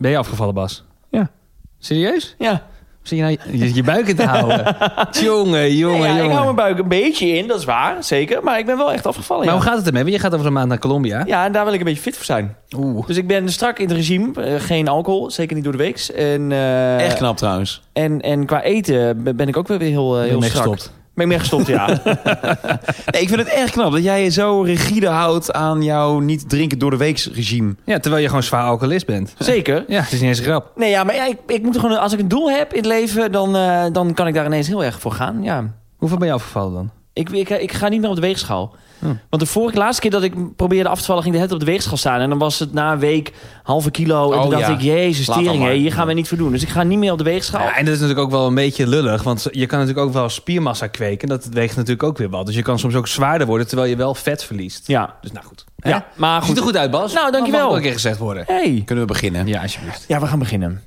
Ben je afgevallen, Bas? Ja. Serieus? Ja. Zit je nou je, je buik in te houden? jongen, jongen, ja, jongen. ik hou mijn buik een beetje in, dat is waar, zeker. Maar ik ben wel echt afgevallen, Maar ja. hoe gaat het ermee? Want je gaat over een maand naar Colombia. Ja, en daar wil ik een beetje fit voor zijn. Oeh. Dus ik ben strak in het regime. eh, geen alcohol, zeker niet door de weeks. En, eh, Echt knap trouwens. En, en qua eten ben ik ook weer heel, je heel strak. gestopt? Ben ik mee gestopt, ja. Nee, ik vind het echt knap dat jij je zo rigide houdt aan jouw niet drinken door de weeks regime. Ja, terwijl je gewoon zwaar alcoholist bent. zeker. Ja, het is niet eens een grap. Nee, ja, maar ja, ik, ik moet gewoon, als ik een doel heb in het leven, dan, eh, dan kan ik daar ineens heel erg voor gaan. Ja. Hoeveel ben je afgevallen dan? Ik, ik, ik ga niet meer op de weegschaal. Hm. Want de vorige laatste keer dat ik probeerde af te vallen, ging de het op de weegschaal staan. En dan was het na een week halve kilo. En Oh, toen dacht ja. ik, jezus, tering, hé, hier gaan we niet voor doen. Dus ik ga niet meer op de weegschaal. Ja, en dat is natuurlijk ook wel een beetje lullig. Want je kan natuurlijk ook wel spiermassa kweken. Dat weegt natuurlijk ook weer wat. Dus je kan soms ook zwaarder worden terwijl je wel vet verliest. Ja, Dus nou goed. ja. Hè? maar Ziet goed. er goed uit, Bas. Nou, dankjewel. Dat mag wel een keer gezegd worden. Hey. Kunnen we beginnen? Ja, alsjeblieft. Ja, we gaan beginnen.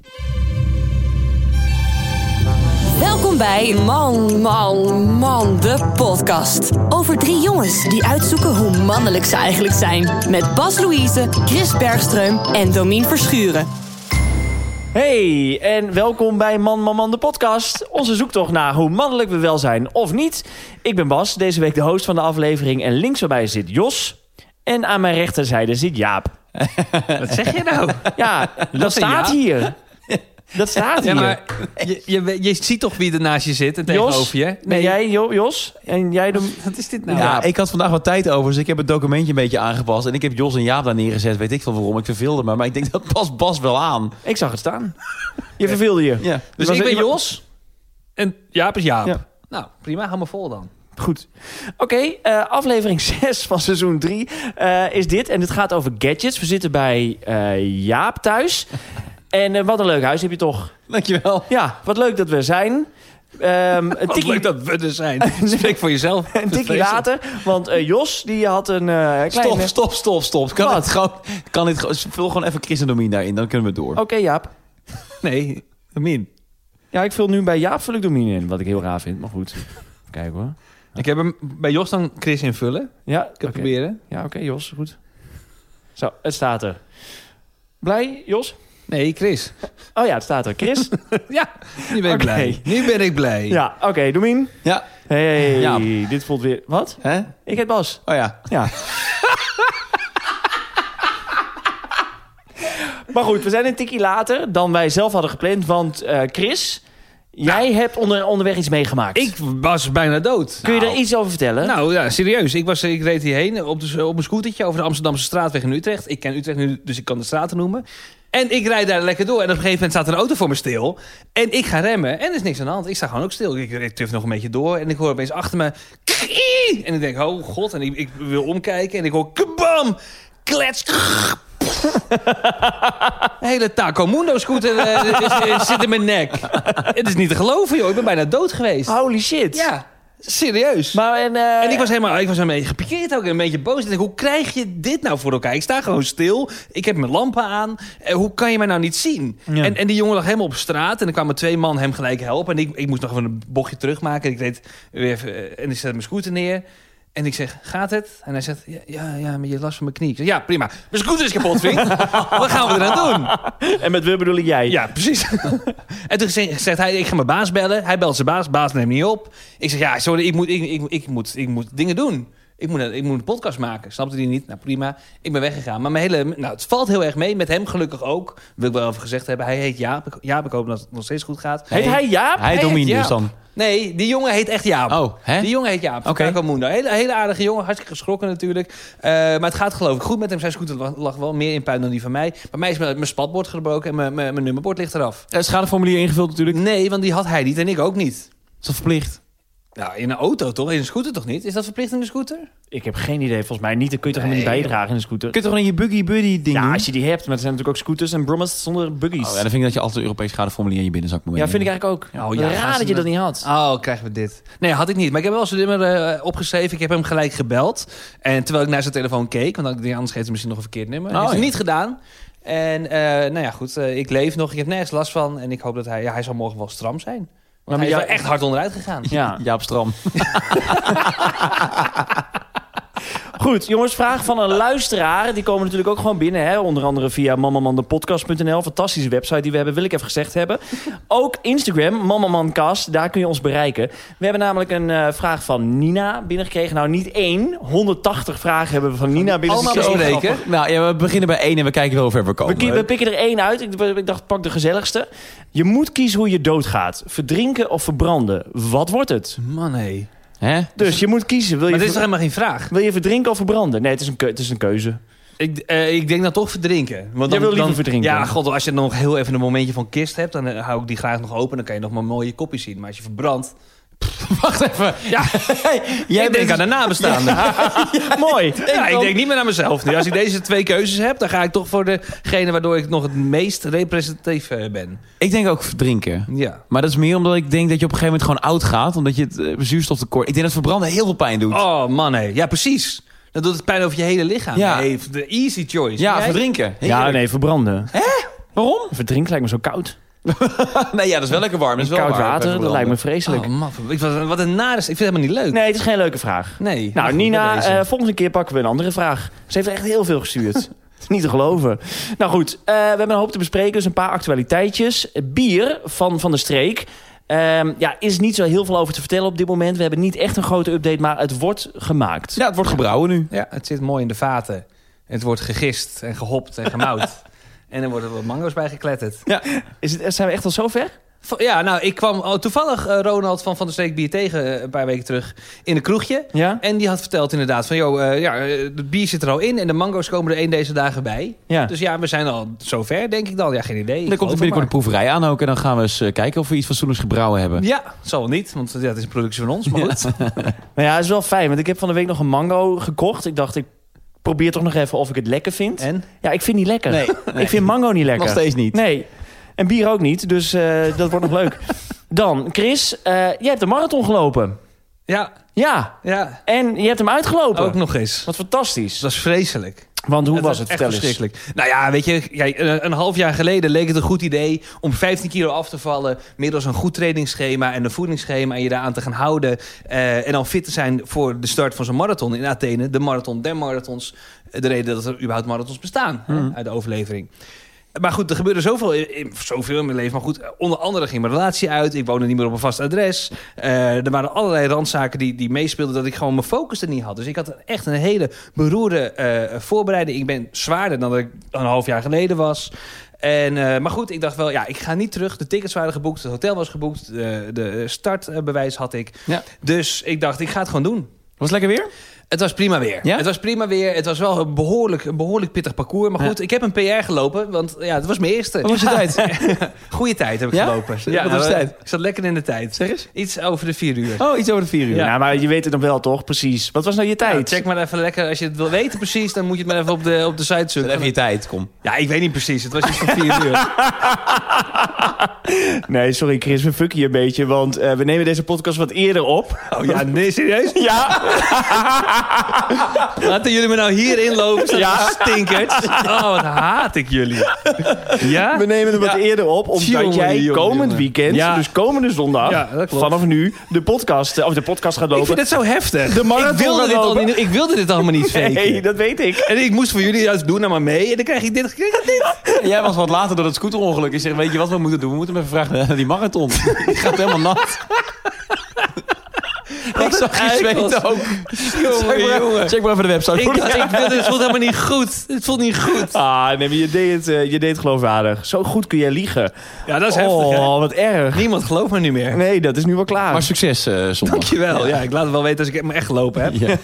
Welkom bij Man, Man, Man, de podcast. Over drie jongens die uitzoeken hoe mannelijk ze eigenlijk zijn. Met Bas Louise, Chris Bergström en Domien Verschuren. Hey, en welkom bij Man, Man, Man, de podcast. Onze zoektocht naar hoe mannelijk we wel zijn of niet. Ik ben Bas, deze week de host van de aflevering. En links bij mij zit Jos. En aan mijn rechterzijde zit Jaap. Wat zeg je nou? Ja, dat staat Jaap? hier. Dat staat Ja, hier. maar je, je, je ziet toch wie er naast je zit en tegenover je? Nee, jij, Jo- Jos? En jij doet... Wat is dit nou? Ja, ik had vandaag wat tijd over, dus ik heb het documentje een beetje aangepast. En ik heb Jos en Jaap daar neergezet, weet ik veel waarom. Ik verveelde me, maar ik denk dat past Bas wel aan. Ik zag het staan. Je verveelde je. Ja. dus was- ik ben Jos en Jaap is Jaap. Ja. Nou, prima. Hou me vol dan. Goed. Oké, eh, aflevering 6 van seizoen 3 is dit. En dit gaat over gadgets. We zitten bij eh, Jaap thuis. En eh, wat een leuk huis heb je toch. Dankjewel. Ja, wat leuk dat we zijn. Een tikkie, leuk dat we er zijn. Spreek voor jezelf. een tikkie later. Want eh, Jos, die had een eh kleine... Stop, stop, stop, stop. Kan het gewoon, kan dit gewoon, vul gewoon even Chris en Domien daarin, dan kunnen we door. Oké, Jaap. Nee, Min. Ja, ik vul nu bij Jaap vul ik Domine in. Wat ik heel raar vind, maar goed. Kijk hoor. Ik heb hem bij Jos dan Chris invullen. Ja, Ik ga proberen. Ja, oké, Jos, goed. Zo, het staat er. Blij, Jos? Nee, Chris. Oh ja, het staat er. Chris? Ja, nu ben ik blij. Nu ben ik blij. ja, oké, Domien. Ja. Hey, Jaap. dit voelt weer... Wat? Hè? Ik heet Bas. Oh ja. Ja. maar goed, we zijn een tikkie later dan wij zelf hadden gepland. Want eh, Chris, jij hebt onder, onderweg iets meegemaakt. Ik was bijna dood. Kun je er iets over vertellen? Nou ja, serieus. Ik, was, ik reed hierheen op, de, op een scootertje over de Amsterdamse straatweg in Utrecht. Ik ken Utrecht nu, dus ik kan de straten noemen. En ik rijd daar lekker door. En op een gegeven moment staat er een auto voor me stil. En ik ga remmen. En er is niks aan de hand. Ik sta gewoon ook stil. Ik, ik tuf nog een beetje door. En ik hoor opeens achter me... En ik denk, oh god. En ik, ik wil omkijken. En ik hoor... Kabam! Klets! Een hele Taco Mundo scooter eh, zit in mijn nek. Het is niet te geloven, joh. Ik ben bijna dood geweest. Holy shit. Ja, serieus. Maar en... eh, En ik was helemaal, ik was een beetje gepikeerd ook, en een beetje boos. Ik denk, hoe krijg je dit nou voor elkaar? Ik sta gewoon stil, ik heb mijn lampen aan. En hoe kan je mij nou niet zien? Ja. En, en die jongen lag helemaal op straat en er kwamen twee man hem gelijk helpen. En ik, ik moest nog even een bochtje terugmaken. En ik reed weer even, eh, en ik zet mijn scooter neer. En ik zeg, gaat het? En hij zegt, ja, ja, ja maar je last van mijn knie. Ik zeg, ja, prima. Mijn scooter is kapot, vriend. Wat gaan we eraan doen? En met we bedoel ik jij. Ja, precies. en toen ze- zegt hij, ik ga mijn baas bellen. Hij belt zijn baas, baas neemt niet op. Ik zeg, ja, sorry, ik moet, ik, ik, ik moet, ik moet dingen doen. Ik moet, ik moet een podcast maken. Snapte hij niet? Nou, prima. Ik ben weggegaan. Maar mijn hele, nou, het valt heel erg mee. Met hem gelukkig ook. Wil ik wel even gezegd hebben. Hij heet Jaap. Ik- Jaap, ik hoop dat het nog steeds goed gaat. Heet hij Jaap? Hij Hij heet dus dan. Nee, die jongen heet echt Jaap. Oh, hè? Die jongen heet Jaap. Oké. Oké. Mundo. Hele, hele aardige jongen. Hartstikke geschrokken natuurlijk. Eh, maar het gaat geloof ik goed met hem. Zijn scooter lag, lag wel meer in puin dan die van mij. Bij mij is mijn, mijn spatbord gebroken en mijn, mijn, mijn nummerbord ligt eraf. Eh, Schadeformulier ingevuld natuurlijk. Nee, want die had hij niet en ik ook niet. Is dat verplicht? Nou, in een auto toch? In een scooter toch niet? Is dat verplicht in de scooter? Ik heb geen idee. Volgens mij niet. Dan kun je toch helemaal Nee, niet bijdragen in een scooter? Kun je toch gewoon in je buggy buddy ding Ja, doen? als je die hebt. Maar er zijn natuurlijk ook scooters en brommers zonder buggies. Oh, ja, dan vind ik dat je altijd een Europees schadeformulier in je binnenzak moet ja, vind ik eigenlijk ook. Oh, ja, Raar dat je dat niet had. Oh, krijgen we dit? Nee, had ik niet. Maar ik heb wel zijn nummer eh, opgeschreven. Ik heb hem gelijk gebeld. En terwijl ik naar zijn telefoon keek, want dan denk ik, anders geeft hij misschien nog een verkeerd nummer. Oh, dat heeft hij ja. niet gedaan. En eh, nou ja, goed. eh, ik leef nog. Ik heb nergens last van. En ik hoop dat hij... Ja, hij zal morgen wel stram zijn. Want Maar hij is wel echt hard onderuit gegaan. Ja. Jaap Stram. Goed, jongens, vraag van een luisteraar. Die komen natuurlijk ook gewoon binnen. Hè? Onder andere via mamamandepodcast.nl. Fantastische website die we hebben, wil ik even gezegd hebben. Ook Instagram, mamamancast. Daar kun je ons bereiken. We hebben namelijk een eh, vraag van Nina binnengekregen. Nou, niet één. 180 vragen hebben we van Nina Allemaal binnengekregen. Nou ja, we beginnen bij één en we kijken wel hoe ver we We, komen. we pikken er één uit. Ik, ik dacht, pak de gezelligste. Je moet kiezen hoe je doodgaat. Verdrinken of verbranden. Wat wordt het? Man, hé. Hè? Dus je moet kiezen. Wil Maar je, dit is toch helemaal geen vraag? wil je verdrinken of verbranden? Nee, het is een, keu- het is een keuze. Ik, eh, ik denk dan toch verdrinken. Want Jij dan, wil liever dan- verdrinken? Ja, god, als je nog heel even een momentje van kist hebt... dan eh, hou ik die graag nog open. Dan kan je nog maar mooie kopjes zien. Maar als je verbrandt... Wacht even. Ja, Jij ik denk aan de nabestaanden. Mooi. Ja, ik denk niet meer aan mezelf nu. Als ik deze twee keuzes heb, dan ga ik toch voor degene waardoor ik nog het meest representatief eh, ben. Ik denk ook verdrinken. Ja. Maar dat is meer omdat ik denk dat je op een gegeven moment gewoon oud gaat. Omdat je het eh, zuurstoftekort... Ik denk dat verbranden heel veel pijn doet. Oh man, hé. Ja, precies. Dat doet het pijn over je hele lichaam. Ja. Nee, de easy choice. ja, Jij? verdrinken. Ja, nee, verbranden. Waarom? Verdrinken lijkt me zo koud. nee, ja, dat is wel lekker warm. Dat is wel Koud water, dat lijkt me vreselijk. Oh ik, wat, wat een nare... Ik vind het helemaal niet leuk. Nee, het is geen leuke vraag. Nee. Nou, goed, Nina, eh, volgende keer pakken we een andere vraag. Ze heeft echt heel veel gestuurd. Niet te geloven. Nou goed, eh, we hebben een hoop te bespreken. Dus een paar actualiteitjes. Bier van Van de Streek. Ehm, ja, is niet zo heel veel over te vertellen op dit moment. We hebben niet echt een grote update, maar het wordt gemaakt. Ja, het wordt gebrouwen nu. Ja, het zit mooi in de vaten. Het wordt gegist en gehopt en gemouwd. en er worden wat mango's bij gekletterd. Is het, zijn we echt al zover? V- Ja, nou, ik kwam oh, toevallig eh, Ronald van Van der Streek Bier tegen eh, een paar weken terug in een kroegje. Ja? En die had verteld inderdaad van, joh, eh, ja, het bier zit er al in en de mango's komen er één deze dagen bij. Ja. Dus ja, we zijn al zover, denk ik dan. Ja, geen idee. Dan komt er binnenkort een proeverij aan ook. En dan gaan we eens kijken of we iets fatsoenlijks gebrouwen hebben. Ja, zal wel niet, want ja, het is een productie van ons, maar goed. Maar ja, het is wel fijn. Want ik heb van de week nog een mango gekocht. Ik dacht, ik probeer toch nog even of ik het lekker vind. En? Ja, ik vind niet lekker. Nee, Ik vind mango niet lekker. nog steeds niet. Nee. En bier ook niet. Dus eh, dat wordt nog leuk. Dan, Chris, eh, jij hebt een marathon gelopen. Ja, Ja. ja, En je hebt hem uitgelopen. ook nog eens. Wat fantastisch. Dat was vreselijk. Want hoe was het? echt verschrikkelijk. Nou ja, weet je, kijk, een, een half jaar geleden leek het een goed idee om 15 kilo af te vallen middels een goed trainingsschema en een voedingsschema en je daaraan te gaan houden eh, en dan fit te zijn voor de start van zo'n marathon in Athene, de marathon der marathons, Eh, de reden dat er überhaupt marathons bestaan hè, uit de overlevering. Maar goed, er gebeurde zoveel in, zoveel in mijn leven. Maar goed, onder andere ging mijn relatie uit. Ik woonde niet meer op een vast adres. Eh, er waren allerlei randzaken die, die meespeelden dat ik gewoon mijn focus er niet had. Dus ik had echt een hele beroerde eh, voorbereiding. Ik ben zwaarder dan dat ik een half jaar geleden was. En, eh, maar goed, ik dacht wel, ja, ik ga niet terug. De tickets waren geboekt, het hotel was geboekt. De, de startbewijs had ik. Ja. Dus ik dacht, ik ga het gewoon doen. Was het lekker weer? Het was prima weer. Ja? Het was prima weer. Het was wel een behoorlijk, een behoorlijk pittig parcours. Maar goed, ik heb een PR gelopen. Want ja, het was mijn eerste. Wat was je tijd? Goeie tijd heb ik Ja? gelopen. Wat was de tijd? Ik zat lekker in de tijd. Zeg eens. Iets over de vier uur. Oh, iets over de vier uur. Ja. Ja. maar je weet het nog wel, toch? Precies. Wat was nou je tijd? Check maar even lekker. Als je het wil weten precies, dan moet je het maar even op de, op de site zoeken. even je tijd, kom. Ja, ik weet niet precies. Het was iets van vier uur. Nee, sorry Chris, we fucken je een beetje. Want eh, we nemen deze podcast wat eerder op. Oh ja, nee, serieus? Ja. Laten jullie me nou hier inlopen? Ja. Stinkers. Oh, wat haat ik jullie. Ja? We nemen hem wat Ja. eerder op, omdat Jongen, jij komend weekend, Ja. dus komende zondag, vanaf nu, de podcast, eh, of de podcast gaat Ik lopen. vind het zo heftig. De marathon ik, wilde dit al ik wilde dit allemaal niet faken. Nee, dat weet ik. En ik moest voor jullie juist doen, nou maar mee. En dan krijg ik dit. krijg ik dit. Jij was wat later door het scooterongeluk. Je zegt, weet je wat we moeten doen? We moeten hem even vragen naar die marathon. Die gaat helemaal nat. Ik zag je zweten ook. Jongen, check, maar, jongen. check maar even de website. Ik, dacht, ik wilde, het voelt helemaal niet goed. Het voelt niet goed. Ah, nee, maar je deed, het, eh, je deed het geloofwaardig. Zo goed kun jij liegen. Ja, dat is heftig? Oh, wat erg. Niemand gelooft me nu meer. Nee, dat is nu wel klaar. Maar succes eh zondag. Dankjewel. Ja, ik laat het wel weten als ik me echt gelopen heb. Ja.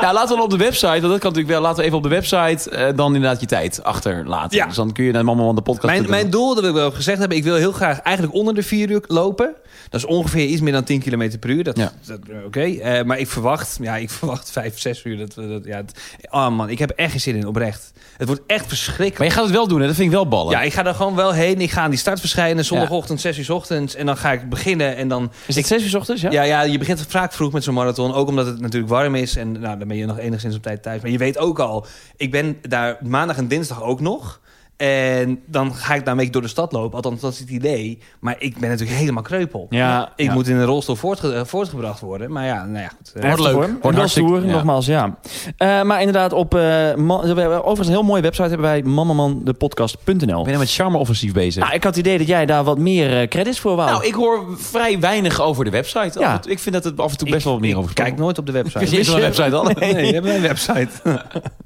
ja, laten we dan op de website, want dat kan natuurlijk wel. Laten we even op de website eh, dan inderdaad je tijd achterlaten. Ja. Dus dan kun je naar Mama van de podcast. Mijn, mijn doel, dat wil ik wel gezegd hebben, ik wil heel graag eigenlijk onder de vier uur lopen. Dat is ongeveer iets meer dan 10 km per uur. Dat, Ja. dat, Oké, Eh, maar ik verwacht, ja, ik verwacht 5, 6 uur. Dat, dat, ja, het- oh man, ik heb echt geen zin in, oprecht. Het wordt echt verschrikkelijk. Maar je gaat het wel doen, hè? Dat vind ik wel ballen. Ja, ik ga er gewoon wel heen. Ik ga aan die start verschijnen, zondagochtend, 6 uur 's ochtends. En dan ga ik beginnen en dan... Is het zes uur 's ochtends? Ja. Ja, ja, je begint vaak vroeg met zo'n marathon. Ook omdat het natuurlijk warm is. En nou, dan ben je nog enigszins op tijd thuis. Maar je weet ook al, ik ben daar maandag en dinsdag ook nog. En dan ga ik daar een beetje door de stad lopen. Althans, dat is het idee. Maar ik ben natuurlijk helemaal kreupel. Ja, Ik ja. moet in een rolstoel voortge- eh, voortgebracht worden. Maar ja, nou ja, goed. Eh, Heftig, leuk. hoor. Wordt Wordt wel hartstikke- stoer, ja. nogmaals, ja. Eh, maar inderdaad, op, eh, hebben overigens een heel mooie website hebben wij, mamamandepodcast.nl. Ben je met charme-offensief bezig? Nou, ik had het idee dat jij daar wat meer credits voor wou. Nou, ik hoor vrij weinig over de website. Ja. Ik vind dat het af en toe best wel wat meer over Kijk nooit op de website. Is er een website al? Nee, we hebben een website.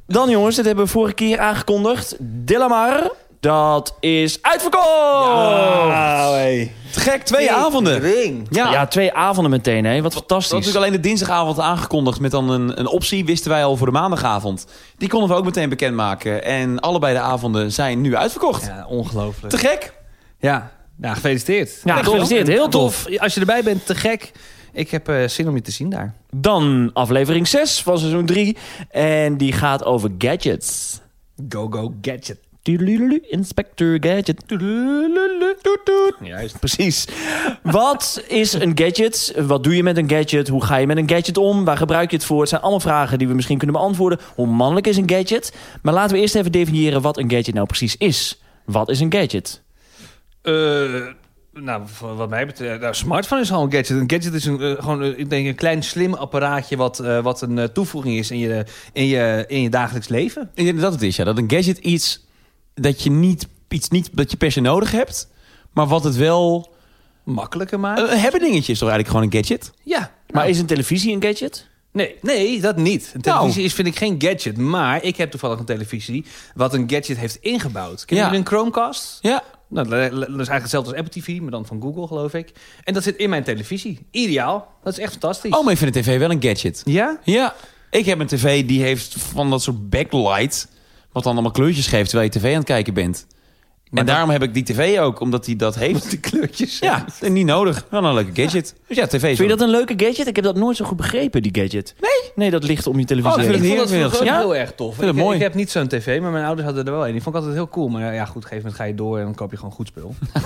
Dan jongens, dit hebben we vorige keer aangekondigd. Delamar, dat is uitverkocht! Oh, hey. Te gek, twee avonden. Ring. Ja, Ja, twee avonden meteen, hè? Wat Dat was fantastisch. natuurlijk alleen de dinsdagavond aangekondigd met dan een, een optie. Wisten wij al voor de maandagavond. Die konden we ook meteen bekendmaken. En allebei de avonden zijn nu uitverkocht. Ja, ongelooflijk. Te gek. Ja, nou, gefeliciteerd. Ja, gefeliciteerd. Heel tof. Als je erbij bent, te gek. Ik heb eh, zin om je te zien daar. Dan aflevering 6 van seizoen 3. En die gaat over gadgets. Go, go, gadget. Inspector Gadget. Juist. Precies. Wat is een gadget? Wat doe je met een gadget? Hoe ga je met een gadget om? Waar gebruik je het voor? Het zijn allemaal vragen die we misschien kunnen beantwoorden. Hoe mannelijk is een gadget? Maar laten we eerst even definiëren wat een gadget nou precies is. Wat is een gadget? Eh, nou, wat mij betreft, nou, smartphone is al een gadget. Een gadget is een, eh, gewoon, eh, ik denk, een klein slim apparaatje wat, eh, wat een toevoeging is in je, in, je, in je dagelijks leven. Ik denk dat het is, ja. Dat een gadget iets dat je niet, iets niet dat je per se nodig hebt. Maar wat het wel... Makkelijker maken. Een hebben dingetje is toch eigenlijk gewoon een gadget? ja. Maar is een televisie een gadget? Nee, nee, dat niet. Een televisie is, vind ik geen gadget. Maar ik heb toevallig een televisie wat een gadget heeft ingebouwd. Ken Ja. jullie een Chromecast? Ja. Nou, dat is eigenlijk hetzelfde als Apple TV, maar dan van Google, geloof ik. En dat zit in mijn televisie. Ideaal. Dat is echt fantastisch. Oh, maar ik vind een tv wel een gadget. Ja? Ja. Ik heb een tv die heeft van dat soort backlight... wat dan allemaal kleurtjes geeft terwijl je tv aan het kijken bent. en dat- daarom heb ik die tv ook, omdat hij dat heeft. De kleurtjes. Ja, niet nodig. Wel een leuke gadget. Dus ja, tv is Vind je dat een leuke gadget? Ik heb dat nooit zo goed begrepen, die gadget. Nee? Nee, dat ligt om je televisie Oh, ik vind. Ik vond dat vroeger ook Ja? heel erg tof. vind het ik, mooi. ik heb niet zo'n tv, maar mijn ouders hadden er wel een. Die vond ik altijd heel cool. Maar ja, goed, op een gegeven moment ga je door en dan koop je gewoon goed spul.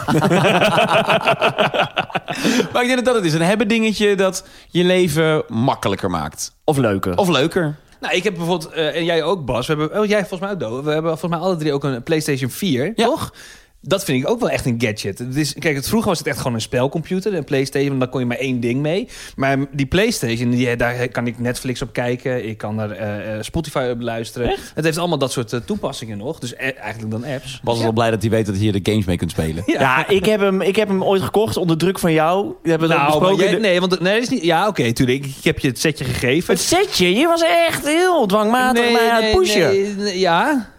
Maar ik denk dat dat het is. Een hebben dingetje dat je leven makkelijker maakt. Of leuker. Of leuker. Nou, ik heb bijvoorbeeld, eh, en jij ook Bas, we hebben, oh jij volgens mij ook we hebben volgens mij alle drie ook een PlayStation 4, Ja. toch? Dat vind ik ook wel echt een gadget. Het is, kijk, het, vroeger was het echt gewoon een spelcomputer, een PlayStation, daar kon je maar één ding mee. Maar die PlayStation, die, daar kan ik Netflix op kijken, ik kan er eh, eh, Spotify op luisteren. Het heeft allemaal dat soort eh, toepassingen nog, dus eh, eigenlijk dan apps. Bas is wel blij dat hij weet dat hij hier de games mee kunt spelen. Ja, ik, heb hem, ik heb hem ooit gekocht onder druk van jou. We hebben dat Nou, besproken. jij- nee, want nee, dat is niet. Ja, oké, tuurlijk. Ik heb je het setje gegeven. Het setje, je was echt heel dwangmatig mij aan het pushen. nee, nee,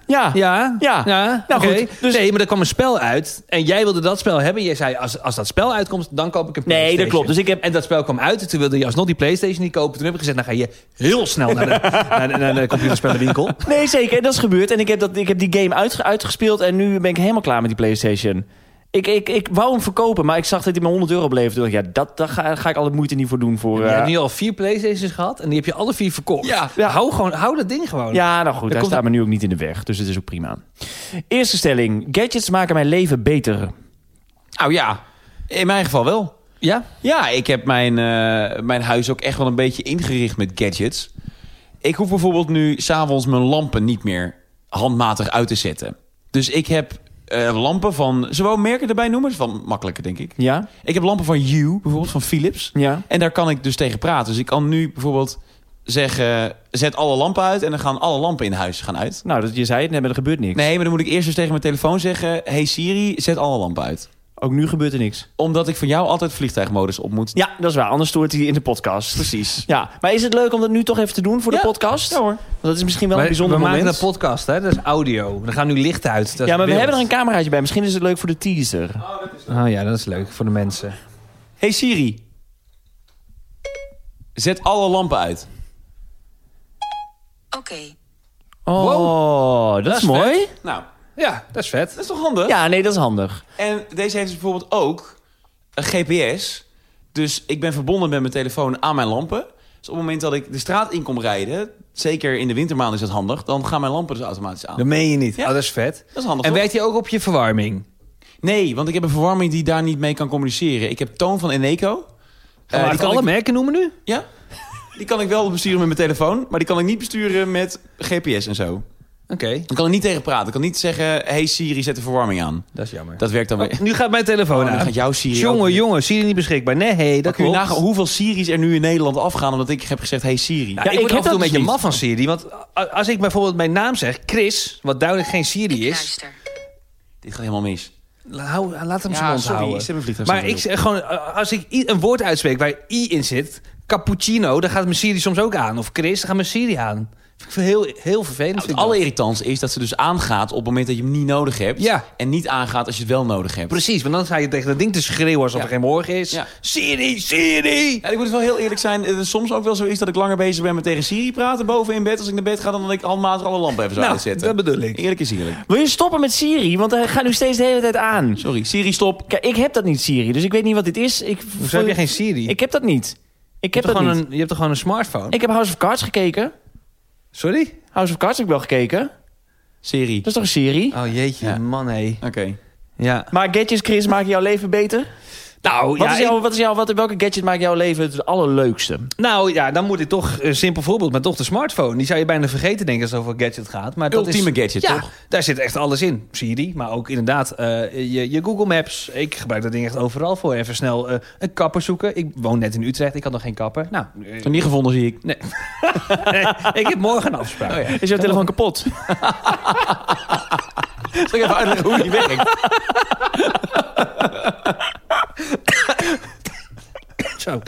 ja, Ja. ja, Ja. Nou, goed, dus- Nee, maar er kwam een spel uit en jij wilde dat spel hebben. Jij zei, als, als dat spel uitkomt, dan koop ik een Nee, PlayStation. dat klopt. Dus ik heb- En dat spel kwam uit en toen wilde je alsnog die PlayStation niet kopen. Toen heb ik gezegd, dan ga je heel snel naar de, naar de, naar de computerspellenwinkel. Nee, zeker. En dat is gebeurd. En ik heb, dat, ik heb die game uitge- uitgespeeld. En nu ben ik helemaal klaar met die PlayStation. Ik, ik, ik wou hem verkopen, maar ik zag dat hij me 100 euro opleverde. Ik, ja, dat, daar ga, ga ik alle moeite niet voor doen. Voor, Je eh, hebt nu al vier PlayStations gehad en die heb je alle vier verkocht. Ja. Ja. Hou, gewoon, hou dat ding gewoon. Ja, nou goed, hij komt- staat me nu ook niet in de weg. Dus het is ook prima. Eerste stelling. Gadgets maken mijn leven beter. Nou ja, in mijn geval wel. Ja? Ja, ik heb mijn, eh, mijn huis ook echt wel een beetje ingericht met gadgets. Ik hoef bijvoorbeeld nu s'avonds mijn lampen niet meer handmatig uit te zetten. Dus ik heb eh, lampen van... We merken erbij noemen? Dat is wel makkelijker, denk ik. Ja? Ik heb lampen van Hue, bijvoorbeeld van Philips. Ja. En daar kan ik dus tegen praten. Dus ik kan nu bijvoorbeeld zeggen... Zet alle lampen uit en dan gaan alle lampen in huis gaan uit. Nou, dat, je zei het net, maar er gebeurt niks. Nee, maar dan moet ik eerst dus tegen mijn telefoon zeggen... Hey Siri, zet alle lampen uit. Ook nu gebeurt er niks. Omdat ik van jou altijd vliegtuigmodus op moet. Ja, dat is waar. Anders stoort hij in de podcast. Precies. Ja, maar is het leuk om dat nu toch even te doen voor Ja. de podcast? Ja, hoor. Want dat is misschien wel Maar een bijzonder we moment. maken een podcast, hè? Dat is audio. Er gaan nu lichten uit. Dat is ja, maar we beeld. hebben er een cameraatje bij. Misschien is het leuk voor de teaser. Oh ja, dat is leuk voor de mensen. Hey Siri. Zet alle lampen uit. Oké. Oh, dat, Dat is is mooi. Nou, Ja, dat is vet. dat is toch handig? Ja, nee, dat is handig. En deze heeft dus bijvoorbeeld ook een GPS. Dus ik ben verbonden met mijn telefoon aan mijn lampen. Dus op het moment dat ik de straat in kom rijden... zeker in de wintermaanden is dat handig... dan gaan mijn lampen dus automatisch aan. Dat meen je niet. Ja. Oh, dat is vet. Dat is handig, En toch? werkt hij ook op je verwarming? Nee, want ik heb een verwarming die daar niet mee kan communiceren. Ik heb Toon van Eneco. Gaan Eh, we die kan alle ik- merken noemen nu? Ja, die kan ik wel besturen met mijn telefoon... maar die kan ik niet besturen met GPS en zo. Oké, Ik kan er niet tegen praten. Ik kan niet zeggen, hey Siri, zet de verwarming aan. dat is jammer. Dat werkt dan weer. Oh, nu gaat mijn telefoon Oh, dan aan. gaat jouw Siri Jongen, jongen, Siri niet beschikbaar. Nee, hey, Dan dat kun je nagaan hoeveel Siris er nu in Nederland afgaan... omdat ik heb gezegd, hey Siri. Ja, Ja, ik ik word heb af en toe een dat beetje dus maf van Siri. Want als ik bijvoorbeeld mijn naam zeg, Chris, wat duidelijk geen Siri is... Dit gaat helemaal mis. Hou, laat hem zijn Ja, mond sorry, houden. ik Maar ik zeg gewoon, als ik i- een woord uitspreek waar i in zit, cappuccino, dan gaat mijn Siri soms ook aan. Of Chris, dan gaat mijn Siri aan. Vind ik heel, heel vervelend. Het ik dat. allerirritantste is dat ze dus aangaat op het moment dat je hem niet nodig hebt. Ja. En niet aangaat als je het wel nodig hebt. Precies, want dan ga je tegen dat ding te schreeuwen alsof Ja. er geen morgen is. Ja. Siri, Siri! Ja, ik moet wel heel eerlijk zijn. Het is soms ook wel zo is dat ik langer bezig ben met tegen Siri praten boven in bed. Als ik naar bed ga, dan dat ik handmatig alle lampen even zo Nou, uitzetten. dat bedoel ik. Eerlijk is eerlijk. Wil je stoppen met Siri? Want hij gaat nu steeds de hele tijd aan. Sorry, Siri stop. Kijk, ik heb dat niet, Siri. Dus ik weet niet wat dit is. Ik, Hoezo heb je geen Siri? Ik heb dat niet. Ik je, heb dat niet. een, je hebt toch gewoon een smartphone? Ik heb House of Cards gekeken. Sorry? House of Cards heb ik wel gekeken. Siri. Dat is toch een Siri? Oh jeetje, Ja. man hé. Oké. Ja. Maar gadgets, Chris, maken jouw leven beter? Nou, Wat ja, is jouw, ik- wat is jouw, wat, welke gadget maakt jouw leven het allerleukste? nou ja, dan moet ik toch, een simpel voorbeeld, maar toch de smartphone. Die zou je bijna vergeten denken als het over gadget gaat. Maar dat Ultieme is, gadget, ja, toch? daar zit echt alles in. Siri, maar ook inderdaad eh, je, je Google Maps. Ik gebruik dat ding echt overal voor. Even snel eh, een kapper zoeken. Ik woon net in Utrecht, ik had nog geen kapper. Nou, eh, Nog niet gevonden, zie ik. nee. ik heb morgen een afspraak. Oh ja. Is jouw telefoon kapot? Zal ik even uitleggen hoe die werkt? Zo.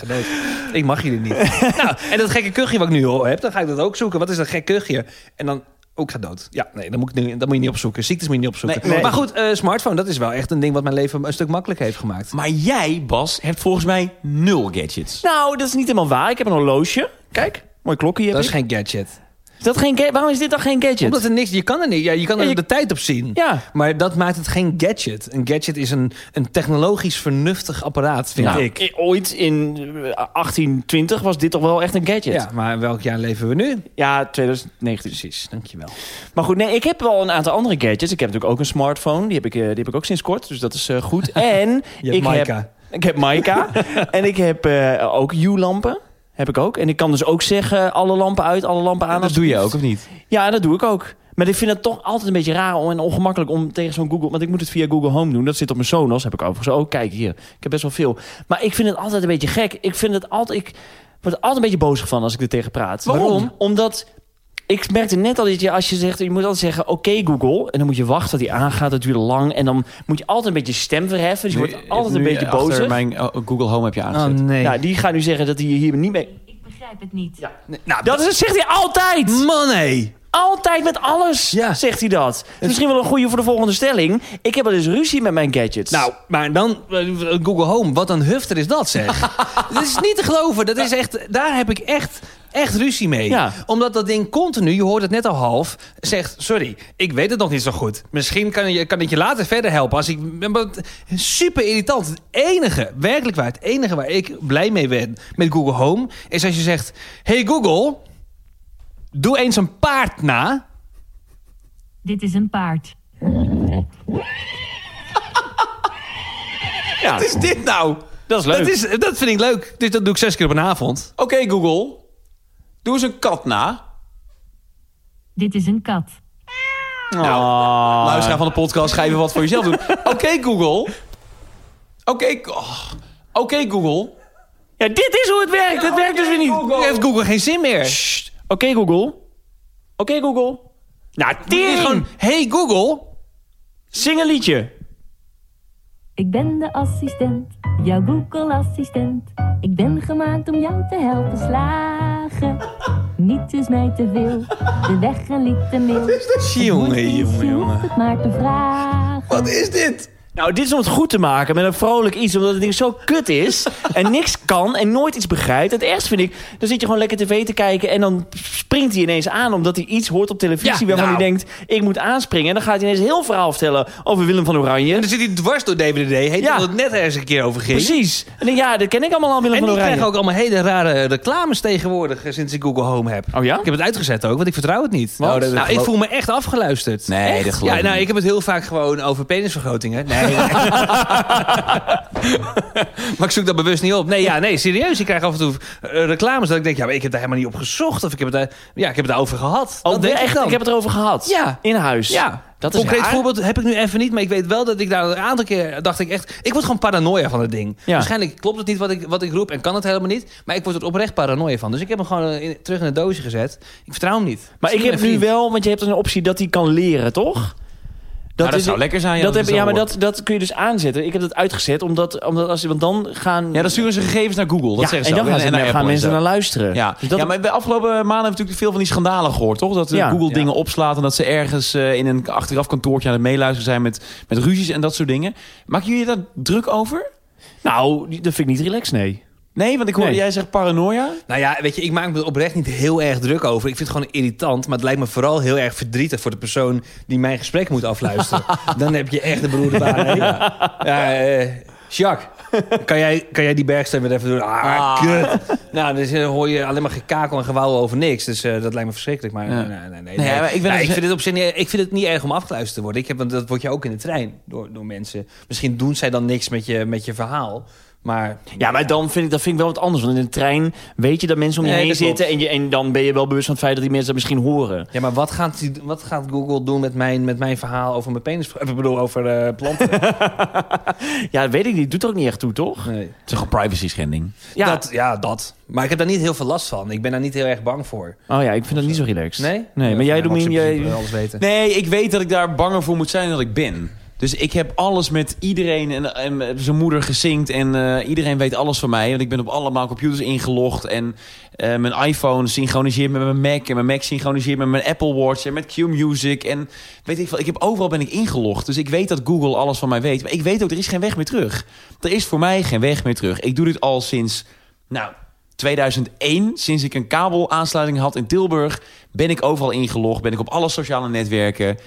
Ik mag jullie niet. nou, en dat gekke kuchje wat ik nu al heb, dan ga ik dat ook zoeken. Wat is dat gek kuchje? En dan ook gaat dood. Ja, nee, dat moet, ik nu, dat moet je niet opzoeken. Ziektes moet je niet opzoeken. Nee, nee. Maar goed, eh, smartphone, dat is wel echt een ding wat mijn leven een stuk makkelijker heeft gemaakt. Maar jij, Bas, hebt volgens mij nul gadgets. Nou, dat is niet helemaal waar. Ik heb een horloge. Kijk, mooi klokje heb Dat is ik. geen gadget. Is dat geen Waarom is dit dan geen gadget? Omdat er niks, je kan er niet, ja, je kan er Ja, je- de tijd op zien. Ja. Maar dat maakt het geen gadget. Een gadget is een, een technologisch vernuftig apparaat, vind Nou, ik. Ooit in eh, 1820 was dit toch wel echt een gadget? Ja, maar welk jaar leven we nu? Ja, 2019. Precies, dankjewel. Maar goed, nee, ik heb wel een aantal andere gadgets. Ik heb natuurlijk ook een smartphone. Die heb ik, eh, die heb ik ook sinds kort. Dus dat is eh, goed. En Je hebt ik heb, ik heb Maika. en ik heb eh, ook U-lampen. Heb ik ook. En ik kan dus ook zeggen, alle lampen uit, alle lampen aan. dat doe je ook, of niet? Ja, dat doe ik ook. Maar ik vind het toch altijd een beetje raar om- en ongemakkelijk om tegen zo'n Google... Want ik moet het via Google Home doen. Dat zit op mijn Sonos. Heb ik overigens ook. Kijk hier. Ik heb best wel veel. Maar ik vind het altijd een beetje gek. Ik vind het altijd... Ik word er altijd een beetje boos van als ik er tegen praat. Waarom? Omdat... Ik merkte net al dat je, als je zegt, je moet altijd zeggen, oké Google. En dan moet je wachten tot die aangaat, dat duurt lang. En dan moet je altijd een beetje stem verheffen. Dus je wordt altijd een beetje boos. mijn oh, Google Home heb je Oh aangezet. nee. Ja, die gaat nu zeggen dat hij hier niet mee... Ik begrijp het niet. Nee, nou, Dat is, zegt hij altijd! Man, hé. Altijd met alles, Ja. zegt hij dat. Is misschien wel een goede voor de volgende stelling. Ik heb wel eens ruzie met mijn gadgets. Nou, maar dan eh, Google Home. Wat een hufter is dat, zeg. dat is niet te geloven. Dat is echt, daar heb ik echt, echt ruzie mee. Ja. Omdat dat ding continu, je hoort het net al half, zegt... Sorry, ik weet het nog niet zo goed. Misschien kan, je, kan ik je later verder helpen. Als ik, het- super irritant. Het enige, werkelijk waar, het enige waar ik blij mee ben met Google Home... is als je zegt... Hey Google, doe eens een paard na... Dit is een paard. ja, Wat is dit nou? dat is leuk. Dat, is, dat vind ik leuk. Dus dat doe ik zes keer op een avond. Oké, Google. Doe eens een kat na. Dit is een kat. Nou, luisteraar van de podcast, ga even wat voor jezelf doen. Oké, Google. Oké, oh. Oké, Google. Ja, dit is hoe het werkt. Het werkt dus weer niet. Nu heeft Google geen zin meer. Sst. Oké Google. Oké Google. Nou, Dit is tering. gewoon... Hey Google, Zing een liedje. Ik ben de assistent, jouw Google-assistent. Ik ben gemaakt om jou te helpen slagen. Niet is mij te veel, de weg en liep te mil. Jongen, jongen, Je hoeft jongen. maar te vragen. Wat is dit? Nou, dit is om het goed te maken met een vrolijk iets. Omdat het ding zo kut is. en niks kan en nooit iets begrijpt. Het ergste vind ik, dan zit je gewoon lekker tv te kijken. En dan springt hij ineens aan omdat hij iets hoort op televisie. Ja, waarvan nou. hij denkt, ik moet aanspringen. En dan gaat hij ineens een heel verhaal vertellen over Willem van Oranje. En dan zit hij dwars door DWDD. Heet Ja. dat het net ergens een keer over ging. Precies. En dan, ja, dat ken ik allemaal al, Willem En van die Oranje. krijgen ook allemaal hele rare reclames tegenwoordig eh, sinds ik Google Home heb. Oh ja? Ik heb het uitgezet ook, want ik vertrouw het niet. Oh, nou, ik voel me echt afgeluisterd. Nee, Echt? dat geloof Ja, ik nou, niet. ik heb het heel vaak gewoon over penisvergrotingen. Nee, maar ik zoek dat bewust niet op. Nee, ja, nee, serieus. Ik krijg af en toe eh, reclames dat ik denk... ja, maar ik heb daar helemaal niet op gezocht. Of ik heb het daar, ja, ik heb het daarover gehad. Oh, dat denk echt? ik. Ik heb het erover gehad. Ja. In huis. Ja, Dat is concreet raar. voorbeeld heb ik nu even niet, maar ik weet wel dat ik daar een aantal keer dacht ik echt, ik word gewoon paranoia van het ding. Ja. Waarschijnlijk klopt het niet wat ik, wat ik roep en kan het helemaal niet, maar ik word er oprecht paranoia van. Dus ik heb hem gewoon eh, in- terug in het doosje gezet. Ik vertrouw hem niet. Maar ik heb nu wel, want je hebt een optie dat hij kan leren, toch? Nou, dat zou lekker zijn, ja, Dat dat heb, ja, maar wordt. dat, dat kun je dus aanzetten. Ik heb het uitgezet, omdat, omdat als, want dan gaan... Ja, dan sturen ze gegevens naar Google. Dat Ja, zeggen ze en dan gaan, naar mensen naar luisteren. Ja, Dus dat, ja maar de afgelopen maanden hebben we natuurlijk veel van die schandalen gehoord, toch? Dat eh, Ja. Google dingen opslaat en dat ze ergens eh, in een achteraf kantoortje aan het meeluisteren zijn met, met ruzies en dat soort dingen. Maken jullie daar druk over? Nou, dat vind ik niet relaxed, nee. Nee, want ik hoor Nee. jij zegt paranoia. Nou ja, weet je, ik maak me er oprecht niet heel erg druk over. Ik vind het gewoon irritant, maar het lijkt me vooral heel erg verdrietig voor de persoon die mijn gesprek moet afluisteren. Dan heb je echt de baan. hè? Ja, eh, Jacques, kan jij, kan jij die bergstem weer even doen? Ah, Ah. kut. Nou, dus eh, hoor je alleen maar gekakel en gewauw over niks. Dus eh, dat lijkt me verschrikkelijk. Maar Ja. nee, nee, nee. nee, Nee, maar ik Nee, dus- ik vind het op zich niet, ik vind het niet erg om afgeluisterd te worden. Ik heb, want dat word je ook in de trein door, door mensen. Misschien doen zij dan niks met je, met je verhaal. Maar Ja, maar dan vind ik, dat vind ik wel wat anders. Want in de trein weet je dat mensen om je Nee, heen zitten... En, je, en dan ben je wel bewust van het feit dat die mensen dat misschien horen. Ja, maar wat gaat, die- wat gaat Google doen met mijn, met mijn verhaal over mijn penis? Ik bedoel, over eh, planten. Ja, dat weet ik niet. Doet er ook niet echt toe, toch? Nee. Het is gewoon privacy schending. Ja. Dat, ja, dat. Maar ik heb daar niet heel veel last van. Ik ben daar niet heel erg bang voor. Oh ja, ik vind dat niet zo relaxed. Nee? Nee, maar Ja, jij, in jij... alles weten. Nee, ik weet dat ik daar banger voor moet zijn dan ik ben. Dus ik heb alles met iedereen en, en zijn moeder gezinkt. En eh, iedereen weet alles van mij. Want ik ben op allemaal computers ingelogd. En eh, mijn iPhone synchroniseert met mijn Mac. En mijn Mac synchroniseert met mijn Apple Watch. En met Q-Music. En weet ik veel. Ik heb overal ben ik ingelogd. Dus ik weet dat Google alles van mij weet. Maar ik weet ook, er is geen weg meer terug. Er is voor mij geen weg meer terug. Ik doe dit al sinds... Nou, 2001, sinds ik een kabelaansluiting had in Tilburg, ben ik overal ingelogd. Ben ik op alle sociale netwerken.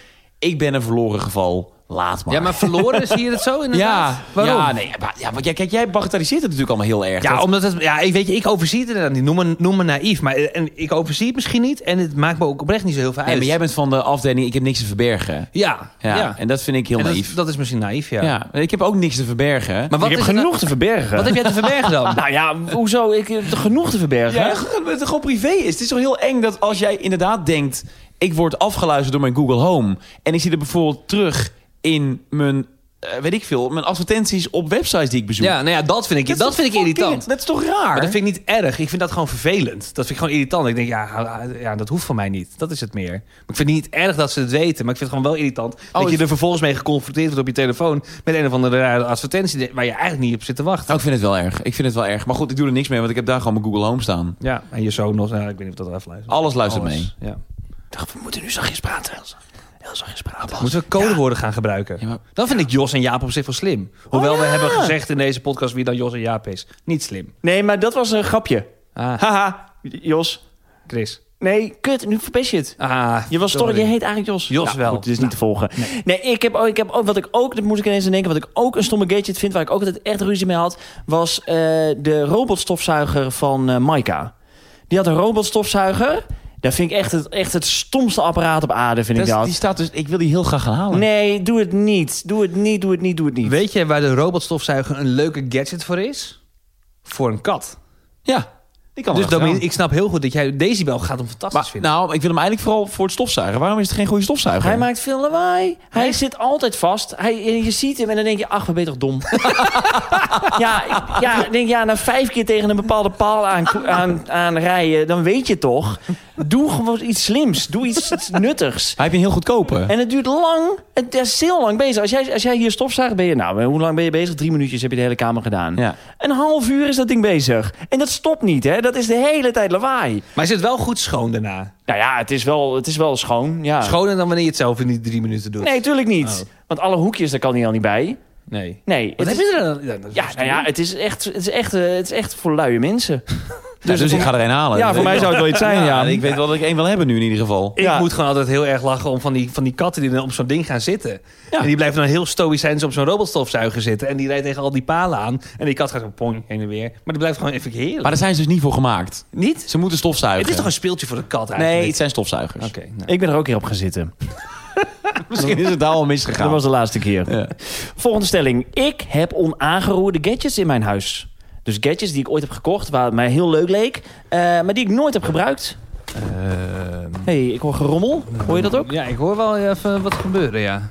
Ik ben een verloren geval. Laat maar. Ja, maar verloren, zie je het zo inderdaad? ja, Waarom? Ja, nee, maar, ja, want jij, kijk, jij bagatelliseert het natuurlijk allemaal heel erg. Ja, Dat- omdat het, ja, ik weet je, ik overzie het inderdaad niet. Noem me, noem me naïef, maar eh, en ik overzie het misschien niet. En het maakt me ook oprecht niet zo heel veel uit. nee, maar jij bent van de afdeling, ik heb niks te verbergen. Ja, Ja, ja. en dat vind ik heel En dat, naïef. dat is misschien naïef, ja. ja. ik heb ook niks te verbergen. Maar wat ik heb is genoeg dan- te verbergen. Wat heb jij te verbergen dan? Nou ja, hoezo? Ik heb er genoeg te verbergen. Ja, het gewoon privé is. Het is toch heel eng dat als jij inderdaad denkt... ik word afgeluisterd door mijn Google Home... en ik zie er bijvoorbeeld terug in mijn, eh, weet ik veel... mijn advertenties op websites die ik bezoek. Ja, nou ja, dat vind ik, dat, toch vind ik irritant. Dat is toch raar? Maar dat vind ik niet erg. Ik vind dat gewoon vervelend. Dat vind ik gewoon irritant. Ik denk, ja, ja, dat hoeft van mij niet. Dat is het meer. Maar ik vind het niet erg dat ze het weten. Maar ik vind het gewoon wel irritant... dat je er vervolgens mee geconfronteerd wordt op je telefoon... met een of andere rare advertentie... waar je eigenlijk niet op zit te wachten. Oh, ik vind het wel erg. Ik vind het wel erg. Maar goed, ik doe er niks mee, want ik heb daar gewoon mijn Google Home staan. Ja, en je zoon nog... Nou, ik weet niet of dat afluistert. Alles luistert Alles, mee. Ja. We moeten nu zachtjes praten. Heel zachtjes praten. Moeten we codewoorden gaan gebruiken? Ja, maar- Dan vind ik Jos en Jaap op zich wel slim. Hoewel we hebben gezegd in deze podcast wie dan Jos en Jaap is. Niet slim. Nee, maar dat was een grapje. Ah, Haha, Jos. Chris. Nee, kut, nu verpest je het. Ah, Je, was toch, je heet eigenlijk Jos. Jos Nou, wel. Goed, dit is niet te volgen. Nee, ik, heb, ook- ik heb ook, wat ik ook, dat moet ik ineens aan denken, wat ik ook een stomme gadget vind, waar ik ook altijd echt ruzie mee had, was eh, de robotstofzuiger van eh Maika. Die had een robotstofzuiger. Dat vind ik echt het, echt het stomste apparaat op aarde, vind Dat ik dat. die staat dus, ik wil die heel graag gaan halen. Nee, doe het niet. Doe het niet, doe het niet, doe het niet. Weet je waar de robotstofzuiger een leuke gadget voor is? Voor een kat. Ja, die kan Dus ik snap heel goed dat jij Decibel gaat hem fantastisch Maar, vinden. nou, ik wil hem eigenlijk vooral voor het stofzuigen. Waarom is het geen goede stofzuiger? Hij maakt veel lawaai. Hij zit altijd vast. Hij, je ziet hem en dan denk je, ach, wat ben je toch dom. ja, ik- ja, denk, ja, na vijf keer tegen een bepaalde paal aan, aan, aan rijden, dan weet je toch. Doe gewoon iets slims. Doe iets, iets nuttigs. Hij heeft een heel goedkope. En het duurt lang. Het is heel lang bezig. Als jij, als jij hier stofzuigt, ben je... Nou, hoe lang ben je bezig? Drie minuutjes heb je de hele kamer gedaan. Ja. Een half uur is dat ding bezig. En dat stopt niet, hè. Dat is de hele tijd lawaai. Maar is het wel goed schoon daarna? Nou ja, het is wel, het is wel schoon. Ja. Schoner dan wanneer je het zelf in die drie minuten doet? Nee, tuurlijk niet. Oh. Want alle hoekjes, daar kan hij al niet bij. Nee. Nee. Wat het heb is- je er dan? Ja, Ja, nou ja, het is echt, het is echt, eh, het is echt voor luie mensen. Dus, dus ik ga er een halen. Ja, voor mij zou het wel iets zijn, ja. Ik weet wel dat ik één wil hebben nu in ieder geval. Ik Ja. moet gewoon altijd heel erg lachen om van die, van die katten die dan op zo'n ding gaan zitten. Ja. En die blijven dan heel stoïcijns op zo'n robotstofzuiger zitten. En die rijdt tegen al die palen aan. En die kat gaat zo pong heen en weer. Maar die blijft gewoon even heerlijk. Maar daar zijn ze dus niet voor gemaakt. Niet? Ze moeten stofzuigen. Het is toch een speeltje voor de kat eigenlijk? Nee, het zijn stofzuigers. Oké, nou. Ik ben er ook hier op gaan zitten. Misschien is het daar al misgegaan. Dat was de laatste keer. Ja. Volgende stelling. Ik heb onaangeroerde gadgets in mijn huis. Dus gadgets die ik ooit heb gekocht, waar het mij heel leuk leek, eh, maar die ik nooit heb gebruikt. hey, ik hoor gerommel. Hoor je dat ook? Ja, ik hoor wel even wat gebeuren, ja.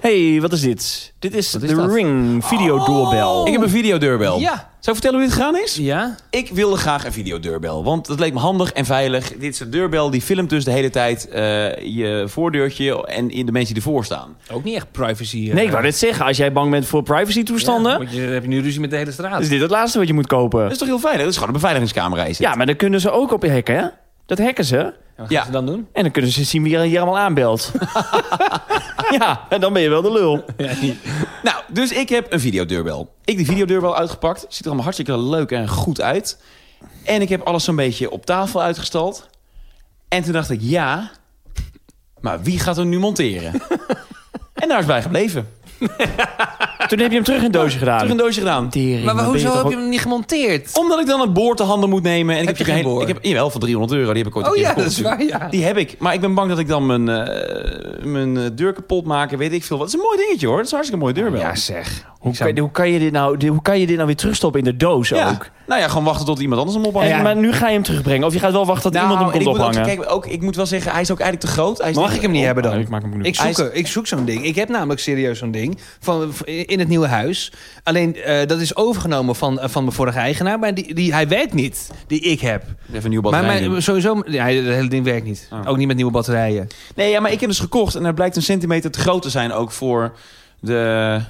Hey, wat is dit? Dit is de dat? Ring videodoorbel. Ik heb een videodeurbel. Ja. Zou ik vertellen hoe dit gegaan is? Ja? Ik wilde graag een videodeurbel, want dat leek me handig en veilig. Dit is een deurbel die filmt dus de hele tijd eh, je voordeurtje en in de mensen die ervoor staan. Ook niet echt privacy. eh. Nee, ik wou net zeggen, als jij bang bent voor privacy toestanden, Ja, je, heb je nu ruzie met de hele straat. is dit het laatste wat je moet kopen. Dat is toch heel veilig? Dat is gewoon een beveiligingscamera is het. Ja, maar dan kunnen ze ook op je hacken, hè? Dat hacken ze. En wat gaan Ja. ze dan doen? En dan kunnen ze zien wie er hier allemaal aanbelt. ja, en dan ben je wel de lul. Nou, dus ik heb een videodeurbel. Ik die videodeurbel uitgepakt. Ziet er allemaal hartstikke leuk en goed uit. En ik heb alles zo'n beetje op tafel uitgestald. En toen dacht ik, ja, maar wie gaat er nu monteren? en daar is bij gebleven. Toen heb je hem terug in het doosje gedaan. Terug een doosje gedaan. Tering, Maar hoezo toch heb ook- je hem niet gemonteerd? Omdat ik dan een boor te handen moet nemen. En ik Heb heb, je geen boor? Ik heb, jawel, van 300 euro. Die heb ik ooit een Oh keer ja, dat is waar, ja. Die heb ik. Maar ik ben bang dat ik dan mijn, eh, mijn eh, deur kapot maak. en Weet ik veel wat. Het is een mooi dingetje hoor. Het is een hartstikke mooi deurbel. Ja, zeg. Hoe, zou- kan, hoe, kan je dit nou, hoe kan je dit nou weer terugstoppen in de doos Ja. ook? Nou ja, gewoon wachten tot iemand anders hem ophangt. Maar nu ga je hem terugbrengen. Of je gaat wel wachten tot Nou, iemand hem ik komt moet ook, ophangen. kijk, ook, ik moet wel zeggen, hij is ook eigenlijk te groot. Hij is Mag ik hem niet hebben dan? Oh, ik maak hem. Ik zoek, is- ik zoek zo'n ding. Ik heb namelijk serieus zo'n ding van, in het nieuwe huis. Alleen eh, dat is overgenomen van, eh, van mijn vorige eigenaar. Maar die, die, hij werkt niet, die ik heb. Even een nieuwe Maar batterij. sowieso, ja, het hele ding werkt niet. Oh. Ook niet met nieuwe batterijen. Nee, ja, maar ik heb dus gekocht en hij blijkt een centimeter te groot te zijn ook voor de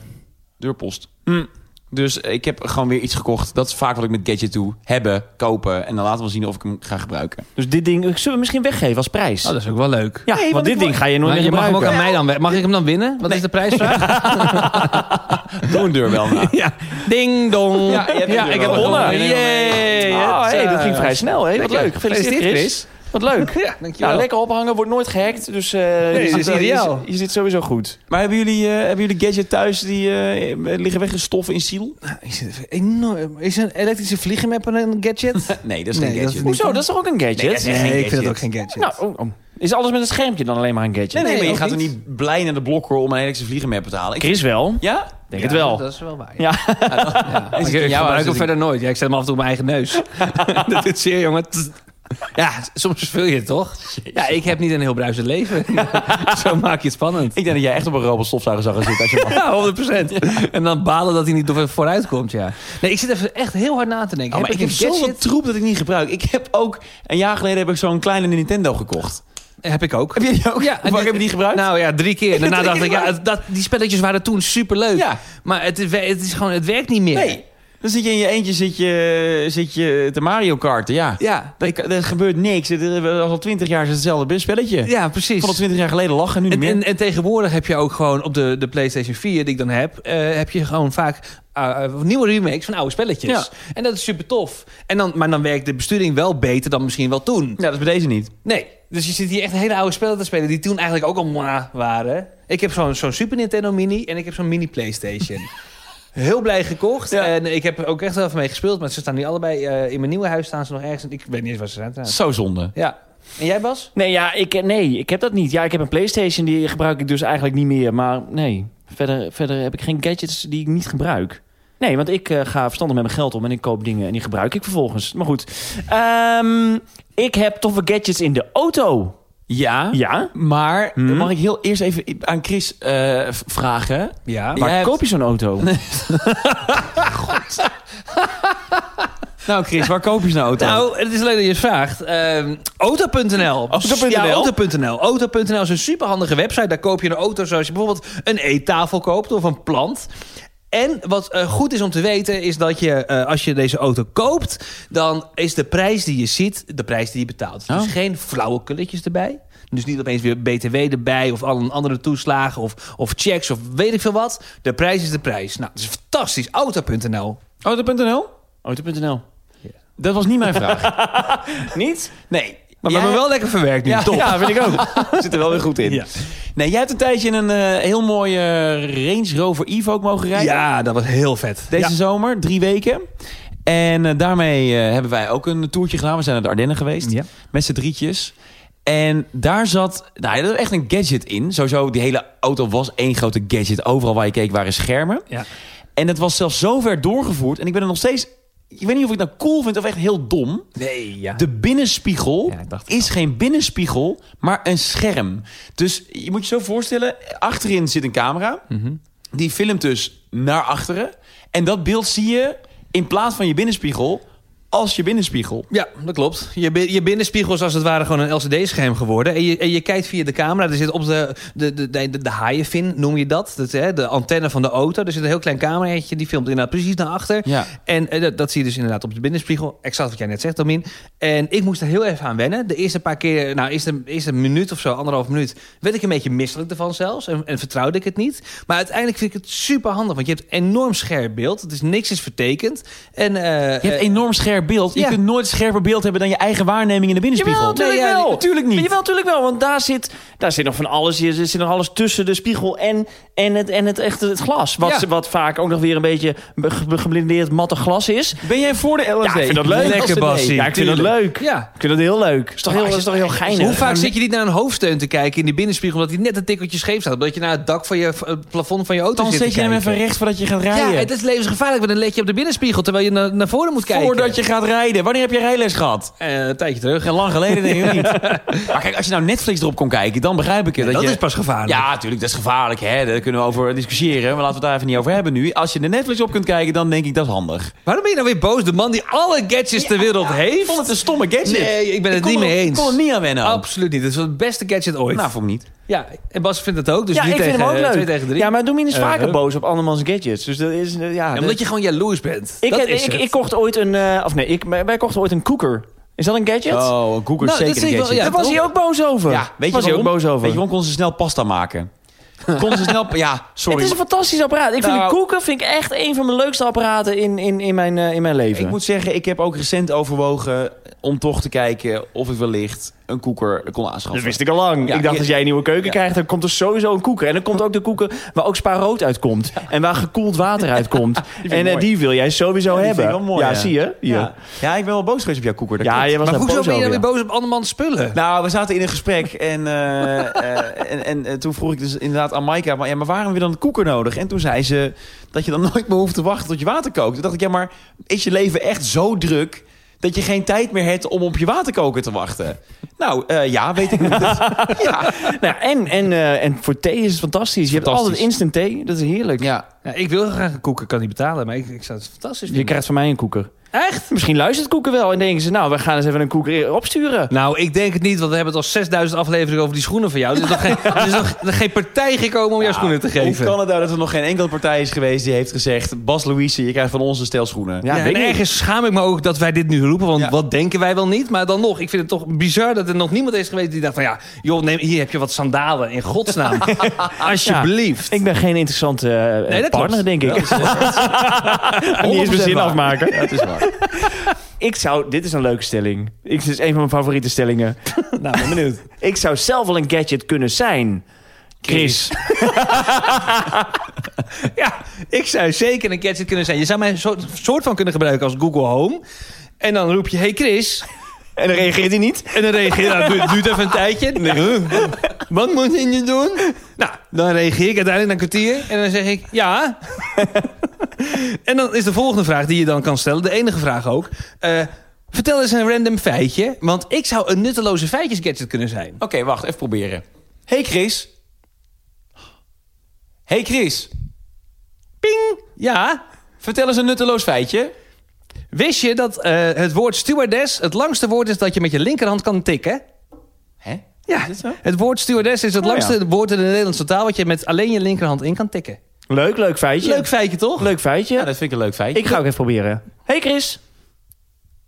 deurpost. Hm. Dus ik heb gewoon weer iets gekocht. Dat is vaak wat ik met Gadget doe. Hebben, kopen en dan laten we zien of ik hem ga gebruiken. Dus dit ding zullen we misschien weggeven als prijs? Oh, dat is ook wel leuk. ja, Nee, want want dit ding ga je nooit meer je mag hem ook aan mij dan weg. Mag ik hem dan winnen? Wat is de prijsvraag? Doe een deurbel na. ja. Ding dong. Ja, ik heb gewonnen. Yay. Ah, Het, hey, dat eh, ging vrij snel. Hè? Wat leuk. Gefeliciteerd, Chris. Wat leuk. Ja, dankjewel. Nou, lekker ophangen, wordt nooit gehackt. Dus eh je, zit, is je ideaal. je zit sowieso goed. Maar hebben jullie, eh, hebben jullie Gadget thuis die eh, liggen weggestoffen in ziel? Is, het enorm. is een elektrische vliegenmapper een gadget? Nee, dat is Nee, geen dat gadget. is Hoezo? Dat is toch ook een gadget? Nee, dat is echt Nee, geen ik vind het ook geen gadget. Nou, oh, oh. is alles met een schermpje dan alleen maar een gadget? Nee, nee, Nee, maar je gaat er niet. blij naar de blokker om een elektrische vliegenmap te halen. Ik, Chris wel. ja? Denk Ja, het wel. Dat is wel waar. Ja. Ja, ik, het ik gebruik hem verder nooit. Ja, ik zet hem af en toe op mijn eigen neus. dat is zeer, jongen. Ja, soms verveel je het toch? Ja, ik heb niet een heel bruisend leven. Zo maak je het spannend. Ik denk dat jij echt op een robotstofzuiger zag gaan zitten als je mag. Ja, 100% En dan balen dat hij niet door- vooruit komt, ja. Nee, ik zit even echt heel hard na te denken. Oh, maar ik heb zoveel troep dat ik niet gebruik. Ik heb ook... Een jaar geleden heb ik zo'n kleine Nintendo gekocht. Heb ik ook. Heb jij die ook? Ja, Hoe vaak heb je die gebruikt? Nou ja, drie keer. heb Daarna drie dacht keer ik, ja, dat, die spelletjes waren toen superleuk. Ja. Maar het, is- het, is gewoon, het werkt niet meer. Nee. Dan zit je in je eentje zit je, zit je te Mario karten. Ja. Ja, Er, er gebeurt niks. Het- Al twintig jaar is het hetzelfde spelletje. ja precies. Van al twintig jaar geleden lachen, nu niet En, meer. en, en tegenwoordig heb je ook gewoon op de, de PlayStation 4 die ik dan heb, eh, heb je gewoon vaak eh, eh, nieuwe remakes van oude spelletjes. Ja. En dat is super tof. En dan, maar dan werkt de besturing wel beter dan misschien wel toen. ja, dat is bij deze niet. Nee, dus je zit hier echt hele oude spellen te spelen die toen eigenlijk ook al mwah waren. Ik heb zo'n zo'n Super Nintendo Mini en ik heb zo'n mini PlayStation. Heel blij gekocht. Ja. En ik heb er ook echt wel even mee gespeeld. Maar ze staan nu allebei eh, in mijn nieuwe huis staan ze nog ergens. Ik weet niet eens waar ze zijn trouwens. Zo zonde. Ja. En jij Bas? Nee, ja, ik, nee, ik heb dat niet. Ja, ik heb een Playstation, die gebruik ik dus eigenlijk niet meer. Maar nee, verder, verder heb ik geen gadgets die ik niet gebruik. Nee, want ik eh, ga verstandig met mijn geld om en ik koop dingen en die gebruik ik vervolgens. Maar goed, Ehm, ik heb toffe gadgets in de auto. Ja, Ja? maar Hmm? mag ik heel eerst even aan Chris eh, vragen. Ja. Waar hebt- koop je zo'n auto? Nou Chris, waar koop je zo'n auto? Nou, het is leuk dat je het vraagt. Ehm, Auto.nl. Auto.nl? Ja, Auto.nl. Auto.nl is een superhandige website. Daar koop je een auto zoals je bijvoorbeeld een eettafel koopt of een plant. En wat eh, goed is om te weten is dat je, eh, als je deze auto koopt... dan is de prijs die je ziet de prijs die je betaalt. Dus Oh. geen flauwe kulletjes erbij. Dus niet opeens weer BTW erbij of alle andere toeslagen of, of checks of weet ik veel wat. De prijs is de prijs. Nou, dat is fantastisch. Auto.nl. Auto.nl? Auto.nl. Dat was niet mijn vraag. Niet? Nee. Maar we hebben wel lekker verwerkt nu. Ja, Top. ja, vind ik ook. Zit er wel weer goed in. Ja. Nee, jij hebt een tijdje in een eh, heel mooie Range Rover Evoque mogen rijden. Ja, dat was heel vet. Deze Ja. zomer, drie weken. En eh, daarmee eh, hebben wij ook een toertje gedaan. We zijn naar de Ardennen geweest. Ja. Met z'n drietjes. En daar zat nou, er was echt een gadget in. Sowieso, die hele auto was één grote gadget. Overal waar je keek waren schermen. Ja. En het was zelfs zo ver doorgevoerd. En ik ben er nog steeds... Ik weet niet of ik nou cool vind of echt heel dom. Nee, ja. De binnenspiegel Ja, is geen binnenspiegel, maar een scherm. Dus je moet je zo voorstellen, achterin zit een camera. Mhm. Die filmt dus naar achteren. En dat beeld zie je in plaats van je binnenspiegel als je binnenspiegel. Ja, dat klopt. Je, je binnenspiegel is als het ware gewoon een LCD-scherm geworden. En je, en je kijkt via de camera. Er zit op de, de, de, de, de haaienvin, noem je dat. dat hè, de antenne van de auto. Er zit een heel klein cameraatje. Die filmt inderdaad precies naar achter. Ja. En eh, dat, dat zie je dus inderdaad op de binnenspiegel. Exact wat jij net zegt, Domin. En ik moest er heel even aan wennen. De eerste paar keer, nou, eerste, eerste minuut of zo, anderhalf minuut... werd ik een beetje misselijk ervan zelfs. En, en vertrouwde ik het niet. Maar uiteindelijk vind ik het super handig. Want je hebt enorm scherp beeld. Het is niks is vertekend. En, eh, Je hebt eh, enorm scherp beeld. Je ja. kunt nooit scherper beeld hebben dan je eigen waarneming in de binnenspiegel. Jawel, natuurlijk Nee, ja, wel. natuurlijk niet. Jawel, natuurlijk wel. Want daar zit, daar zit nog van alles. Hier zit nog alles tussen de spiegel en, en, het, en het, echt het glas. Wat, Ja. wat vaak ook nog weer een beetje be- ge- geblindeerd matte glas is. Ben jij voor de LSD? Ja, ik vind dat leuk. Lekker, Bassie. Ja, ik vind dat leuk. Ja. Ik vind dat heel leuk. Is toch heel, is toch heel geinig. Hoe vaak zit je niet naar een hoofdsteun te kijken in die binnenspiegel... omdat hij net een tikkeltje scheef staat? Omdat je naar het dak van je eh, het plafond van je auto Dan zit zet te je hem even recht voordat je gaat rijden. Ja, het is levensgevaarlijk, want dan let je op de binnenspiegel... terwijl je naar, naar voren moet kijken. Voordat je gaat rijden. Wanneer heb je rijles gehad? Eh, een tijdje terug. En lang geleden denk ik niet. Maar kijk, als je nou Netflix erop kon kijken, dan begrijp ik het. dat je... is pas gevaarlijk. Ja, natuurlijk, dat is gevaarlijk. Hè? Daar kunnen we over discussiëren. Maar laten we het daar even niet over hebben nu. Als je de Netflix op kunt kijken, dan denk ik dat is handig. Waarom ben je nou weer boos? De man die alle gadgets ter wereld Ik heeft? vond het een stomme gadget. Nee, ik ben het kon niet mee eens. Ik kon er niet aan wennen. Absoluut niet. Het is het beste gadget ooit. Nou, voor me niet. Ja, en Bas vindt het ook. Dus ja, ik vind tegen, hem ook leuk. Tegen drie. Ja, maar Domien is vaker huh? boos op andermans gadgets. Dus dat is, eh, ja, Ja, dat- omdat je gewoon jaloers bent. ik, dat is ik, het. ik kocht ooit een... eh, of nee, ik, wij kochten ooit een koeker. Is dat een gadget? Oh, een koeker Nou, dat zeker zie een wel, gadget. ja. Daar was hij ook boos over. Ja, weet je was hij ook boos over. Weet je waarom kon ze snel pasta maken? kon ze snel... Ja, sorry. Het is een fantastisch apparaat. Ik vind Nou- de koeken vind ik echt een van mijn leukste apparaten in, in, in, mijn, eh, in mijn leven. Ik moet zeggen, ik heb ook recent overwogen om toch te kijken of ik wellicht een koeker kon aanschaffen. Dat wist ik al lang. Ja, ik dacht, je- als jij een nieuwe keuken Ja. krijgt, dan komt er sowieso een koeker. En dan komt ook de koeker waar ook spa rood uitkomt. En waar gekoeld water uitkomt. en eh, mooi. die wil jij sowieso hebben. mooi, ja, zie je? Ja. ja, ik ben wel boos geweest op jouw koeker. dat Ja, jij was Maar hoezo boos ben je weer ja. boos op andermans spullen? Nou, we zaten in een gesprek en, eh, eh, en, en, eh, toen vroeg ik dus inderdaad aan Maaika... Maar, ja, maar waarom heb je dan een koeker nodig? En toen zei ze dat je dan nooit meer hoeft te wachten tot je water kookt. Toen dacht ik, ja, maar is je leven echt zo druk... dat je geen tijd meer hebt om op je waterkoker te wachten? Nou, eh, ja, weet ik niet. ja. Nou, en, en, eh, en voor thee is het fantastisch. Je hebt altijd instant thee. Dat is heerlijk. ja. Ja, ik wil graag een koeken, kan niet betalen. Maar ik, ik zou het fantastisch Je vinden. krijgt van mij een koeker. Echt? Misschien luistert koeken wel en denken ze... nou, we gaan eens even een koeker opsturen. Nou, ik denk het niet, want we hebben het al 6000 afleveringen over die schoenen van jou. Er is nog geen, er is nog geen partij gekomen om jouw schoenen te Hoe geven. kan het nou dat er nog geen enkele partij is geweest die heeft gezegd... Bas Louise, je krijgt van ons een stel schoenen. Ja, en niet. ergens schaam ik me ook dat wij dit nu roepen, want Ja. wat denken wij wel niet? Maar dan nog, ik vind het toch bizar dat er nog niemand is geweest die dacht van ja, joh, neem, hier heb je wat sandalen in godsnaam. Alsjeblieft. Ik ben geen interessante eh, Nee, dat partner, klopt. denk ik. Ja, Niet eens mijn zin waar. afmaken. Ja, het is waar. Ik zou... Dit is een leuke stelling. Ik, dit is een van mijn favoriete stellingen. nou, ben benieuwd. Ik zou zelf wel een gadget kunnen zijn. Chris. Ja, ik zou zeker een gadget kunnen zijn. Je zou mij een soort, soort van kunnen gebruiken als Google Home. En dan roep je, hey Chris. En dan reageert hij niet. En dan reageer je, nou, het duurt, duurt even een tijdje. Wat moet je nu doen? Nou, dan reageer ik uiteindelijk na een kwartier. En dan zeg ik, ja. en dan is de volgende vraag die je dan kan stellen. De enige vraag ook. Eh, vertel eens een random feitje. Want ik zou een nutteloze feitjes gadget kunnen zijn. Oké, wacht, even proberen. Hey Chris. Hey Chris. Ping! Ja. Vertel eens een nutteloos feitje. Wist je dat eh, het woord stewardess het langste woord is dat je met je linkerhand kan tikken? Hè? Ja, Is dit zo? het woord stewardess is het Oh, langste woord in de Nederlandse taal... wat je met alleen je linkerhand in kan tikken. Leuk, leuk feitje. Leuk feitje, toch? Leuk feitje. Ja, dat vind ik een leuk feitje. Ik ga ook even proberen. Hey Chris.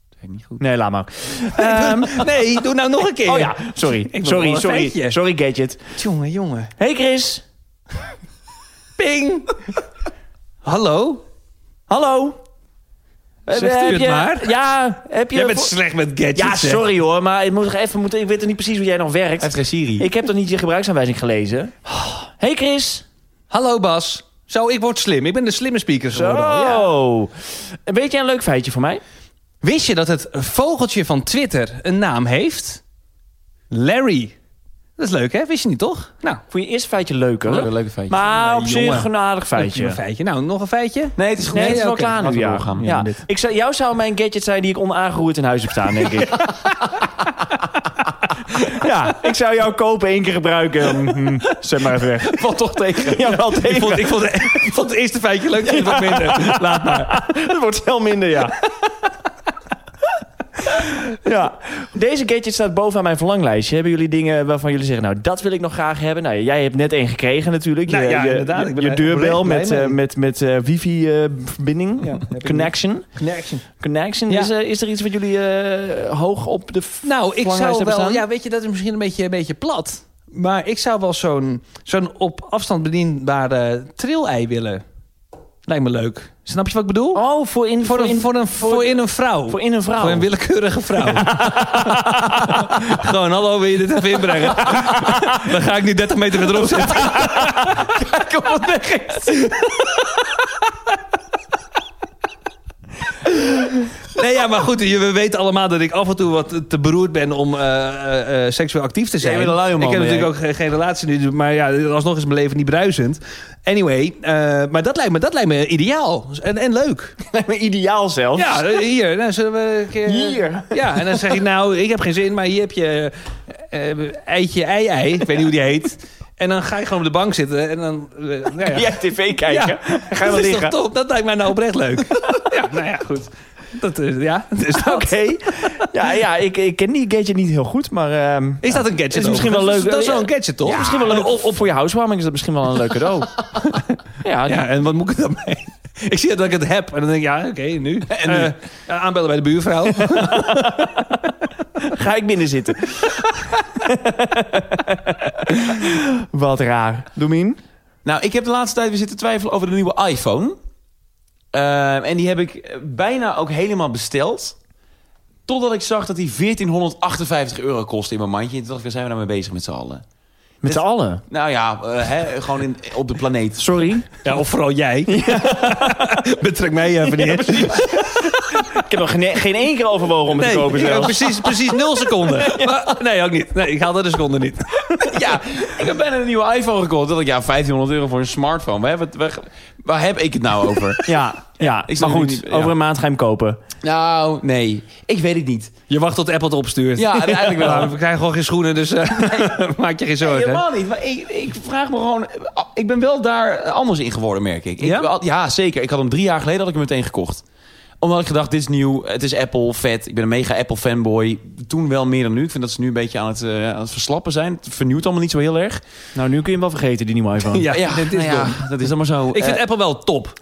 Dat vind ik niet goed. Nee, laat maar. Ehm, Nee, doe nou nog een keer. oh ja, sorry. Sorry, sorry. feitje. Sorry, gadget. Jongen, jongen. Hey Chris. Ping! Hallo? Hallo. Zegt Eh, u heb het je- maar. Ja, heb je... Jij bent slecht met gadgets, ja, sorry hoor, maar ik, moet nog even, moeten, ik weet er niet precies hoe jij nog Hij werkt. heeft geen Siri. Ik heb toch niet je gebruiksaanwijzing gelezen? Hey Chris. Hallo Bas. Zo, ik word slim. Ik ben de slimme speaker geworden. Ja. Zo. Weet jij een leuk feitje voor mij? Wist je dat het vogeltje van Twitter een naam heeft? Larry. Dat is leuk, hè? Wist je niet, toch? Nou, Vond je eerste feitje leuker? Leuk, leuke feitje. Maar op jongen. zich een aardig feitje. een feitje. Nou, nog een feitje? nee, het is goed. Nee, het is wel klaar nu. Ja. Ja. Ja. Ik zou, jou zou mijn gadget zijn die ik onaangeroerd in huis heb staan, denk ik. ja, ik zou jou kopen, één keer gebruiken. Hm, Zet maar even weg. Valt toch tegen. Ja, wel tegen. Ik vond, ik, vond, ik vond het eerste feitje leuk, dit wat minder. Laat maar. Het wordt veel minder, ja. Ja. Deze gadget staat bovenaan mijn verlanglijstje. Hebben jullie dingen waarvan jullie zeggen... nou, dat wil ik nog graag hebben? Nou, jij hebt net één gekregen natuurlijk. Nou je, ja, je, inderdaad. Ik ben je deurbel met, eh, mee. met, met eh, wifi-verbinding. Ja, Connection. Connection. Connection. Ja. Is, er, is er iets wat jullie eh, hoog op de Nou, ik zou wel... staan? Ja, weet je, dat is misschien een beetje, een beetje plat. Maar ik zou wel zo'n zo'n op afstand bedienbare trillei willen. Lijkt me leuk. Snap je wat ik bedoel? Oh, voor in, voor, een, in, voor, een, voor, in een vrouw. voor in een vrouw. Voor een willekeurige vrouw. Gewoon, hallo, wil je dit even inbrengen? Dan ga ik nu 30 meter verderop zitten. Kijk op wat weg is. Nee, ja, maar goed, we weten allemaal dat ik af en toe wat te beroerd ben om eh, eh, eh, seksueel actief te zijn. man, ik heb natuurlijk ook geen, geen relatie nu, maar ja, alsnog is mijn leven niet bruisend. Anyway, maar dat lijkt me, dat lijkt me ideaal en, en leuk. Lijkt me ideaal zelfs. Ja, hier. Nou, zullen we een keer... Hier. Ja, en dan zeg ik nou, ik heb geen zin, maar hier heb je eitje ei-ei. Ik weet niet hoe die heet. En dan ga je gewoon op de bank zitten en dan... nou ja. Jij tv kijken. Ja, Ga je wel dat is liggen. toch top? Dat lijkt mij nou oprecht leuk. ja, nou ja, goed. Dat is, ja, dus. Oké. Ja, ja ik, ik ken die gadget niet heel goed, maar... ehm, Is dat een gadget? Is misschien wel leuk. Dat is wel een gadget, toch? ja, misschien wel leuk. Op, op voor je housewarming is dat misschien wel een leuk cadeau. ja, Ja, en wat moet ik dan mee? Ik zie dat ik het heb en dan denk ik, ja, oké, nu. En nu? Eh, aanbellen bij de buurvrouw. ga ik binnen zitten. Wat raar. Domien? Nou, ik heb de laatste tijd weer zitten twijfelen over de nieuwe iPhone. Ehm, en die heb ik bijna ook helemaal besteld. Totdat ik zag dat die 1458 euro kostte in mijn mandje. En toen dacht ik, zijn we nou mee bezig met z'n allen? Met z'n allen. Nou ja, eh, hè, gewoon in, op de planeet. Sorry. Ja, of vooral jij. Betrek mij even neer. Ik heb nog geen, geen één keer overwogen om het te kopen zelfs. precies, precies nul seconden. Maar- nee, ook niet. Nee, ik haalde de seconde niet. ja, ik heb bijna een nieuwe iPhone gekocht. Dat ik, ja, 1500 euro voor een smartphone. Waar heb, het, waar, waar heb ik het nou over? Ja, ja. Ik maar goed, niet- ja. over een maand ga je hem kopen. nou, nee. Ik weet het niet. Je wacht tot Apple het opstuurt. Ja, eigenlijk wel. Nou, we krijgen gewoon geen schoenen, dus eh, maak je geen zorgen. Helemaal niet. Maar ik, ik vraag me gewoon... Ik ben wel daar anders in geworden, merk ik. ik Ja? ja, zeker. Ik had hem drie jaar geleden had ik hem meteen gekocht. Omdat ik gedacht, dit is nieuw. Het is Apple, vet. Ik ben een mega Apple fanboy. Toen wel meer dan nu. Ik vind dat ze nu een beetje aan het, eh, aan het verslappen zijn. Het vernieuwt allemaal niet zo heel erg. Nou, nu kun je hem wel vergeten, die nieuwe iPhone. Ja, Ja, dit is nou ja, dat is allemaal zo. Ik vind Eh, Apple wel top.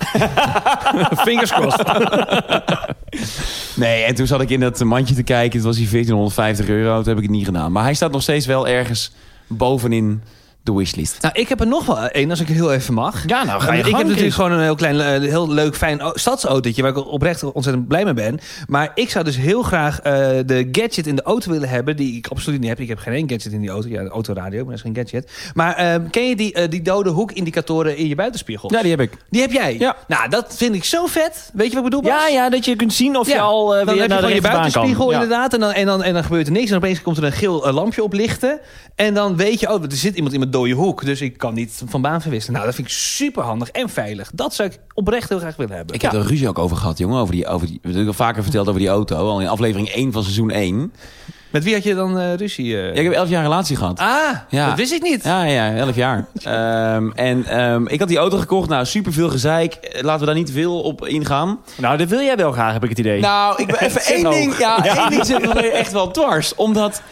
Fingers crossed. Nee, en toen zat ik in dat mandje te kijken. Het was die 1450 euro. Toen heb ik het niet gedaan. Maar hij staat nog steeds wel ergens bovenin de wishlist. Nou, ik heb er nog wel één, als ik heel even mag. Ja, nou ga je ik heb natuurlijk Chris. gewoon een heel klein, eh, heel leuk, fijn stadsautootje... waar ik oprecht ontzettend blij mee ben. Maar ik zou dus heel graag eh, de gadget in de auto willen hebben... die ik absoluut niet heb. Ik heb geen één gadget in die auto. Ja, de autoradio, maar dat is geen gadget. Maar eh, ken je die, eh, die dode hoekindicatoren in je buitenspiegel? Ja, die heb ik. Die heb jij? Ja. Nou, dat vind ik zo vet. Weet je wat ik bedoel, Bas? Ja, ja, dat je kunt zien of je al dan weer je naar gewoon je kan. buitenspiegel Ja. inderdaad. En dan, en, dan, en dan gebeurt er niks. En opeens komt er een geel lampje oplichten. En dan weet je, oh, er zit iemand in mijn dode hoek. Dus ik kan niet van baan verwisselen. Nou, dat vind ik super handig en veilig. Dat zou ik oprecht heel graag willen hebben. Ik heb er ruzie ook over gehad, jongen. Over die, over die, we hebben het al vaker verteld over die auto. Al in aflevering 1 van seizoen 1. Met wie had je dan eh, ruzie? eh? Ja, ik heb 11 jaar relatie gehad. Ah, Ja. dat wist ik niet. Ja, ja, 11 jaar. Ehm, en ehm, ik had die auto gekocht. Nou, superveel gezeik. Eh, Laten we daar niet veel op ingaan. Nou, dat wil jij wel graag, heb ik het idee. Nou, ik ben even één hoog. ding. Ja, één ding zit me echt wel dwars. Omdat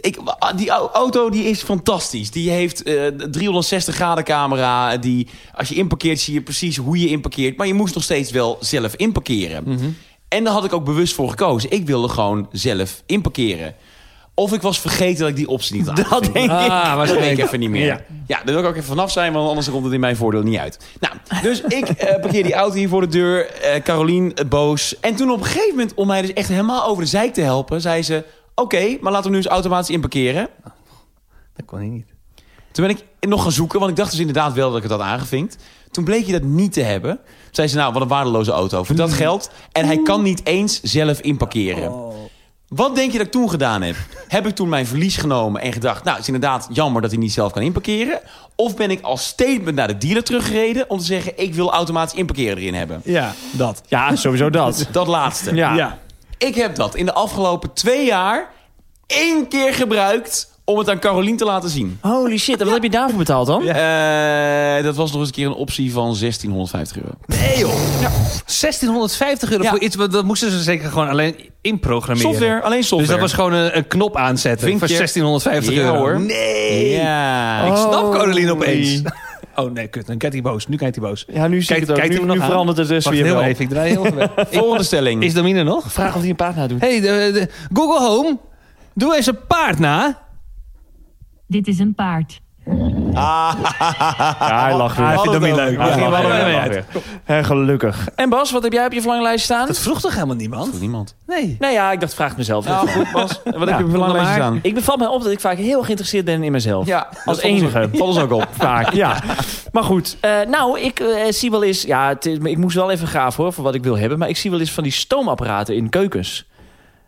ik, die au- auto die is fantastisch. Die heeft eh 360 graden camera. Die, als je inparkeert zie je precies hoe je inparkeert. Maar je moest nog steeds wel zelf inparkeren. En daar had ik ook bewust voor gekozen. Ik wilde gewoon zelf inparkeren. Of ik was vergeten dat ik die optie niet had. Dat denk ik. Ah, Dat weet ik even niet meer. Ja. Ja. daar wil ik ook even vanaf zijn, want anders komt het in mijn voordeel niet uit. Nou, dus ik eh, parkeer die auto hier voor de deur. eh Carolien boos. En toen op een gegeven moment, om mij dus echt helemaal over de zijk te helpen, zei ze: Oké, maar laten we nu eens automatisch inparkeren. Dat kon hij niet. Toen ben ik nog gaan zoeken, want ik dacht dus inderdaad wel dat ik het had aangevinkt. Toen bleek je dat niet te hebben. Toen zei ze: Nou, wat een waardeloze auto voor dat geld. En hij kan niet eens zelf inparkeren. Wat denk je dat ik toen gedaan heb? Heb ik toen mijn verlies genomen en gedacht... nou, het is inderdaad jammer dat hij niet zelf kan inparkeren? Of ben ik als statement naar de dealer teruggereden... om te zeggen, ik wil automatisch inparkeren erin hebben? Ja, dat. Ja, sowieso dat. Dat laatste. Ja. Ja. Ik heb dat in de afgelopen twee jaar één keer gebruikt... om het aan Carolien te laten zien. Holy shit, en wat heb je daarvoor betaald dan? Eh, dat was nog eens een keer een optie van 1650 euro. Nee joh. 1650 euro Ja. voor iets, wat- dat moesten ze zeker gewoon alleen inprogrammeren. Software, alleen software. Dus dat was gewoon een, een knop aanzetten Vinkje. voor 1650 Ja, euro. hoor. Nee. Ja. Ik snap. Caroline opeens. Oh nee, kut. Dan kijkt hij boos. Nu kijkt hij boos. Ja, nu zie ik het ook. kijkt Nu, nu verandert het dus Wacht weer heel wel. even. Ik draai heel weg. Volgende stelling. Is Domine nog? Vraag of hij een pagina doet. Hey, de, de, Google Home. Doe eens een paard na. Dit is een paard. Ja, hij lacht weer. Hij vindt hem niet leuk. Hij weer weer. Gelukkig. En Bas, wat heb jij op je verlanglijst staan? Dat vroeg toch helemaal niemand? niemand. Nee. Nee, ja, ik dacht, vraag het mezelf. Nou, goed, Bas. Wat heb je op je verlanglijstje maar. staan? Ik bevalt mij op dat ik vaak heel geïnteresseerd ben in mezelf. Ja, Als ons enige. ook- Valt ons ook op. Vaak, ja. Maar goed, eh, nou, ik eh, zie wel eens... Ja, het ik moest wel even graven hoor, voor wat ik wil hebben. Maar ik zie wel eens van die stoomapparaten in keukens.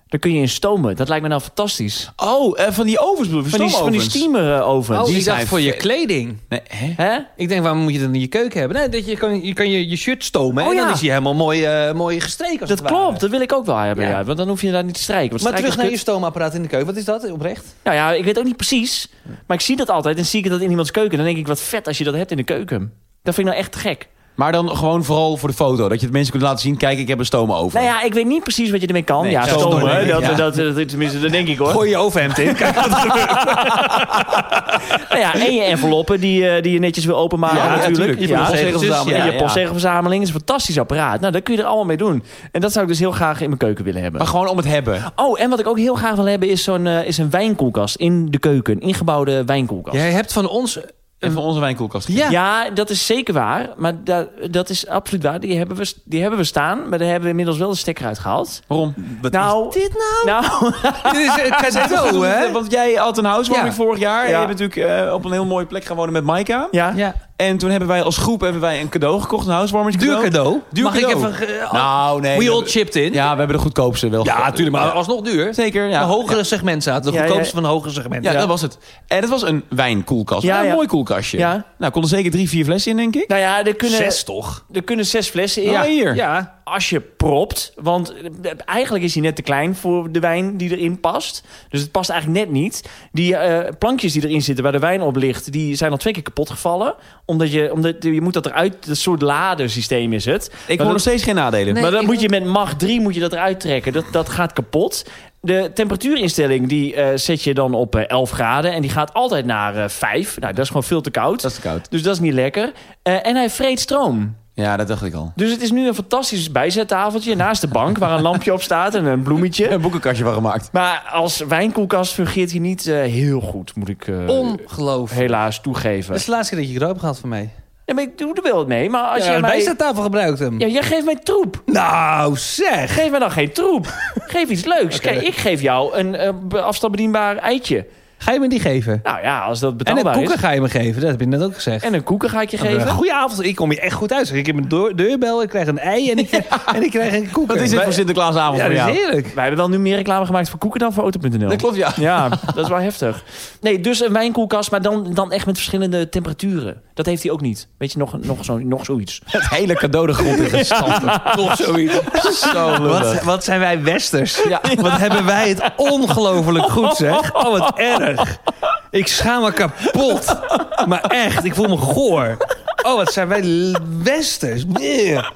Daar kun je in stomen. Dat lijkt me nou fantastisch. Oh, eh, van die ovens bedoel je? Van die, van die steamerovens. Oh, Die ik dacht zijn voor je kleding. Nee, hè? Hè? Ik denk, waarom moet je dat in je keuken hebben? Nee, dat je kan je, kan je, je shirt stomen Oh, en dan ja. is hij helemaal mooi, eh, mooi gestreken. Als Dat het ware. klopt, dat wil ik ook wel hebben. Ja. Ja. Want dan hoef je daar niet te strijken. Want Maar strijken terug is naar je kut. stoomapparaat in de keuken. Wat is dat oprecht? Nou ja, ik weet ook niet precies. Maar ik zie dat altijd en zie ik dat in iemands keuken. Dan denk ik, wat vet als je dat hebt in de keuken. Dat vind ik nou echt te gek. Maar dan gewoon vooral voor de foto. Dat je het mensen kunt laten zien. Kijk, ik heb een stomen over. Nou ja, ik weet niet precies wat je ermee kan. Nee, ja, ja, stomen. stomen, hè. Dat, ja. dat, dat, tenminste, dat denk ik hoor. Gooi je overhemd in. Kijk, Nou ja, en je enveloppen die, eh, die je netjes wil openmaken Ja, natuurlijk. natuurlijk. Je postzegelverzameling. Ja, Ja, je ja. postzegelverzameling is een fantastisch apparaat. Nou, daar kun je er allemaal mee doen. En dat zou ik dus heel graag in mijn keuken willen hebben. Maar gewoon om het hebben. Oh, en wat ik ook heel graag wil hebben is zo'n eh, is een wijnkoelkast in de keuken. Een ingebouwde wijnkoelkast. Jij hebt van ons... En van onze wijnkoelkast. Ja. Ja, dat is zeker waar. Maar da- dat is absoluut waar. Die hebben, we, die hebben we staan. Maar daar hebben we inmiddels wel de stekker uitgehaald. Waarom? nou, dit nou? nou Dit is een cadeau, hè? Want jij had een housewarming Ja. vorig jaar. En je bent natuurlijk eh, op een heel mooie plek gaan wonen met Maika. ja. Ja. En toen hebben wij als groep hebben wij een cadeau gekocht. Een housewarming Duur cadeau. Duur Mag cadeau. ik even... ge- Nou, nee. We all chipped in. Ja, we hebben de goedkoopste wel. Ja, natuurlijk. Maar Ja. alsnog duur. Zeker, ja. Een hogere segment zaten. De goedkoopste ja. van hogere segment. Ja, dat was het. En het was een wijnkoelkast. Ja, Ja, een mooi koelkastje. Ja. Nou, kon er zeker drie, vier flessen in, denk ik. Nou ja, er kunnen, Zes toch? er kunnen zes flessen in. Ja, hier. Ja. Als je propt. Want eh, eigenlijk is hij net te klein voor de wijn die erin past. Dus het past eigenlijk net niet. Die eh, plankjes die erin zitten waar de wijn op ligt... die zijn al twee keer kapot gevallen. Omdat je, omdat je moet dat eruit... Een soort ladersysteem is het. Ik hoor dat- nog steeds geen nadelen. Nee. maar dan moet je met macht 3 moet je dat eruit trekken. Dat, dat gaat kapot. De temperatuurinstelling die eh, zet je dan op eh, 11 graden. En die gaat altijd naar eh 5. Nou, dat is gewoon veel te koud. Dat is te koud. Dus dat is niet lekker. Eh, en hij vreet stroom. Ja, dat dacht ik al. Dus het is nu een fantastisch bijzettafeltje naast de bank... waar een lampje op staat en een bloemetje. Een boekenkastje van gemaakt. Maar als wijnkoelkast fungeert hij niet eh, heel goed, moet ik eh, Ongelooflijk. helaas toegeven. Dat is de laatste keer dat je hebt gehad van mij. Ja, maar ik doe er wel wat mee. Maar als ja, jij mij... bijzettafel gebruikt hem. Ja, jij geeft mij troep. Nou, zeg. Geef mij dan geen troep. geef iets leuks. Kijk, ik geef jou een eh, be- afstandsbedienbaar eitje. Ga je me die geven? Nou ja, als dat En betaalbaar een koeken is. ga je me geven. Dat heb je net ook gezegd. En een koeken ga ik je geven. Goedenavond. Ik kom je echt goed uit. Ik heb een deur- deurbel, ik krijg een ei en ik, en ik krijg een koeken. Wat is dit voor Sinterklaasavond Ja, voor dat is jou? heerlijk. Wij hebben wel nu meer reclame gemaakt voor koeken dan voor auto.nl. Dat klopt, ja. Ja, dat is wel heftig. Nee, dus een wijnkoelkast, maar dan, dan echt met verschillende temperaturen. Dat heeft hij ook niet. Weet je, nog, nog, zo, nog zoiets. Het hele cadeau de grond in gestampt. Toch zoiets. Zo Wat, wat zijn wij westers? Ja. Wat hebben wij het ongelooflijk goed, zeg. Oh, wat erg. Ik schaam me kapot. Maar echt, ik voel me goor. Oh, wat zijn wij westers. Bleh.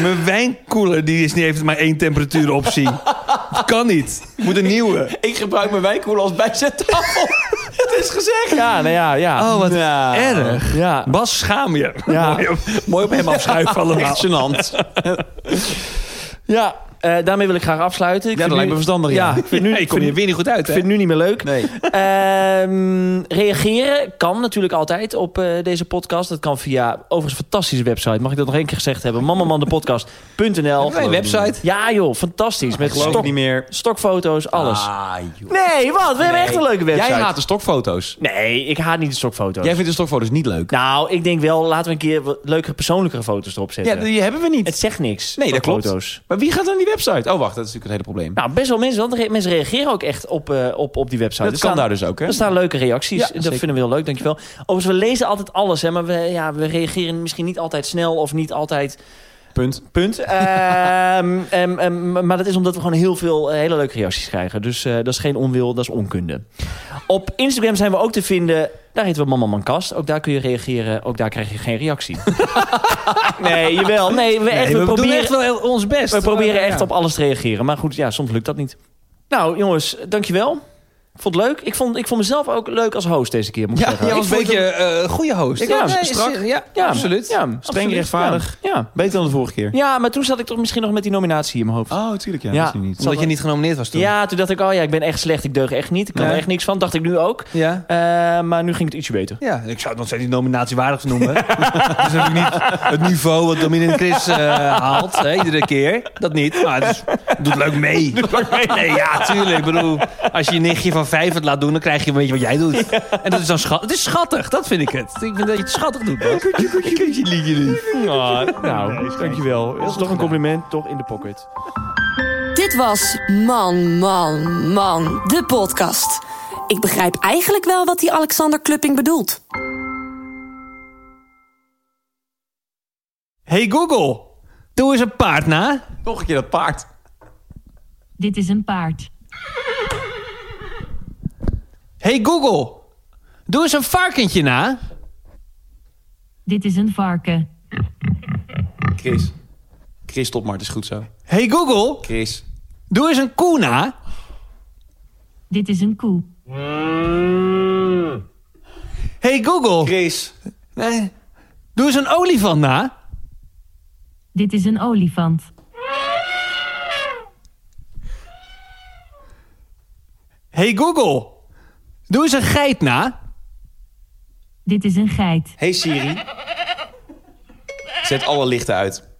Mijn wijnkoeler die is niet, heeft maar één temperatuuroptie. Kan niet. Ik moet een nieuwe. Ik gebruik mijn wijnkoeler als bijzettafel. Het is gezegd. Ja, nou ja, ja. Oh, wat erg. Ja. Bas, schaam je. Ja. Mooi, op, mooi op hem afschuiven allemaal. Echt gênant. Ja, eh, daarmee wil ik graag afsluiten. Ik Ja, dat vind lijkt me verstandig, ja. Ja, ik vind nu, ik kom je weer niet goed uit, ik vind het nu niet meer leuk. Nee. Ehm, reageren kan natuurlijk altijd op eh, deze podcast. Dat kan via, overigens een fantastische website. Mag ik dat nog één keer gezegd hebben? Mammamandepodcast.nl Mijn website. Ja joh, fantastisch. Met stok, niet meer. stokfoto's, alles. Ah. Nee, wat? We hebben echt een leuke website. Jij haat de stokfoto's. Nee, ik haat niet de stokfoto's. Jij vindt de stokfoto's niet leuk. Nou, ik denk wel, laten we een keer wat leukere, persoonlijkere foto's erop zetten. Ja, die hebben we niet. Het zegt niks. Nee, dat klopt. Maar wie gaat dan die website. Oh, wacht, dat is natuurlijk het hele probleem. Nou, best wel mensen. Want re- mensen reageren ook echt op, eh, op, op die website. dat Er kan staan- daar dus ook, hè? Er staan leuke reacties. Ja, dat zeker. vinden we heel leuk, dankjewel. Overigens, we lezen altijd alles, hè, maar we, ja, we reageren misschien niet altijd snel of niet altijd Punt. punt. Ehm, ehm, ehm, maar dat is omdat we gewoon heel veel eh, hele leuke reacties krijgen. Dus eh, dat is geen onwil, dat is onkunde. Op Instagram zijn we ook te vinden. Daar heten we Mama Man Kast. Ook daar kun je reageren. Ook daar krijg je geen reactie. nee, jawel. Nee, we, echt, Nee, we, we doen proberen, echt wel ons best. we proberen Ja. echt op alles te reageren. Maar goed, ja, soms lukt dat niet. Nou, jongens, dankjewel. Ik vond het leuk. Ik vond, ik vond mezelf ook leuk als host deze keer, moet ik Ja, zeggen. Jij Ik was een beetje eh, een goede host. Ja, nee, strak. is- Ja, Ja, absoluut. Ja, Streng absoluut. rechtvaardig. Ja. Beter dan de vorige keer. ja, maar toen zat ik toch misschien nog met die nominatie in mijn hoofd. Oh, tuurlijk, ja. Ja. Niet. Omdat je niet genomineerd was toen. Ja, toen dacht ik, oh ja, ik ben echt slecht. Ik deug echt niet. Ik kan Nee. er echt niks van. Dacht ik nu ook. Ja. Eh, maar nu ging het ietsje beter. Ja, ik zou het nog steeds niet nominatiewaardig noemen. dat is natuurlijk niet het niveau wat Dominic Chris eh, haalt. Hè, iedere keer. Dat niet. Maar het, is, het doet leuk mee. Nee, ja, tuurlijk. Ik bedoel, als je je nichtje van vijf het laat doen... dan krijg je een beetje wat jij doet. En dat is dan schattig. Het is schattig, dat vind ik het. Ik vind dat je het schattig doet. Bas. Oh, nou, dankjewel. Dat is toch een compliment, toch in de pocket. Dit was Man, Man, Man, de podcast. Ik begrijp eigenlijk wel wat die Alexander Klupping bedoelt. Hey Google, doe eens een paard na. Nog een keer dat paard. Dit is een paard. Hey Google, doe eens een varkentje na. Dit is een varken. Chris. Chris, stop maar. Het is goed zo. Hey Google, Chris. doe eens een koe na. Dit is een koe. Hey Google, Chris. nee, doe eens een olifant na. Dit is een olifant. Hey Google, doe eens een geit na. Dit is een geit. Hey Siri. Zet alle lichten uit.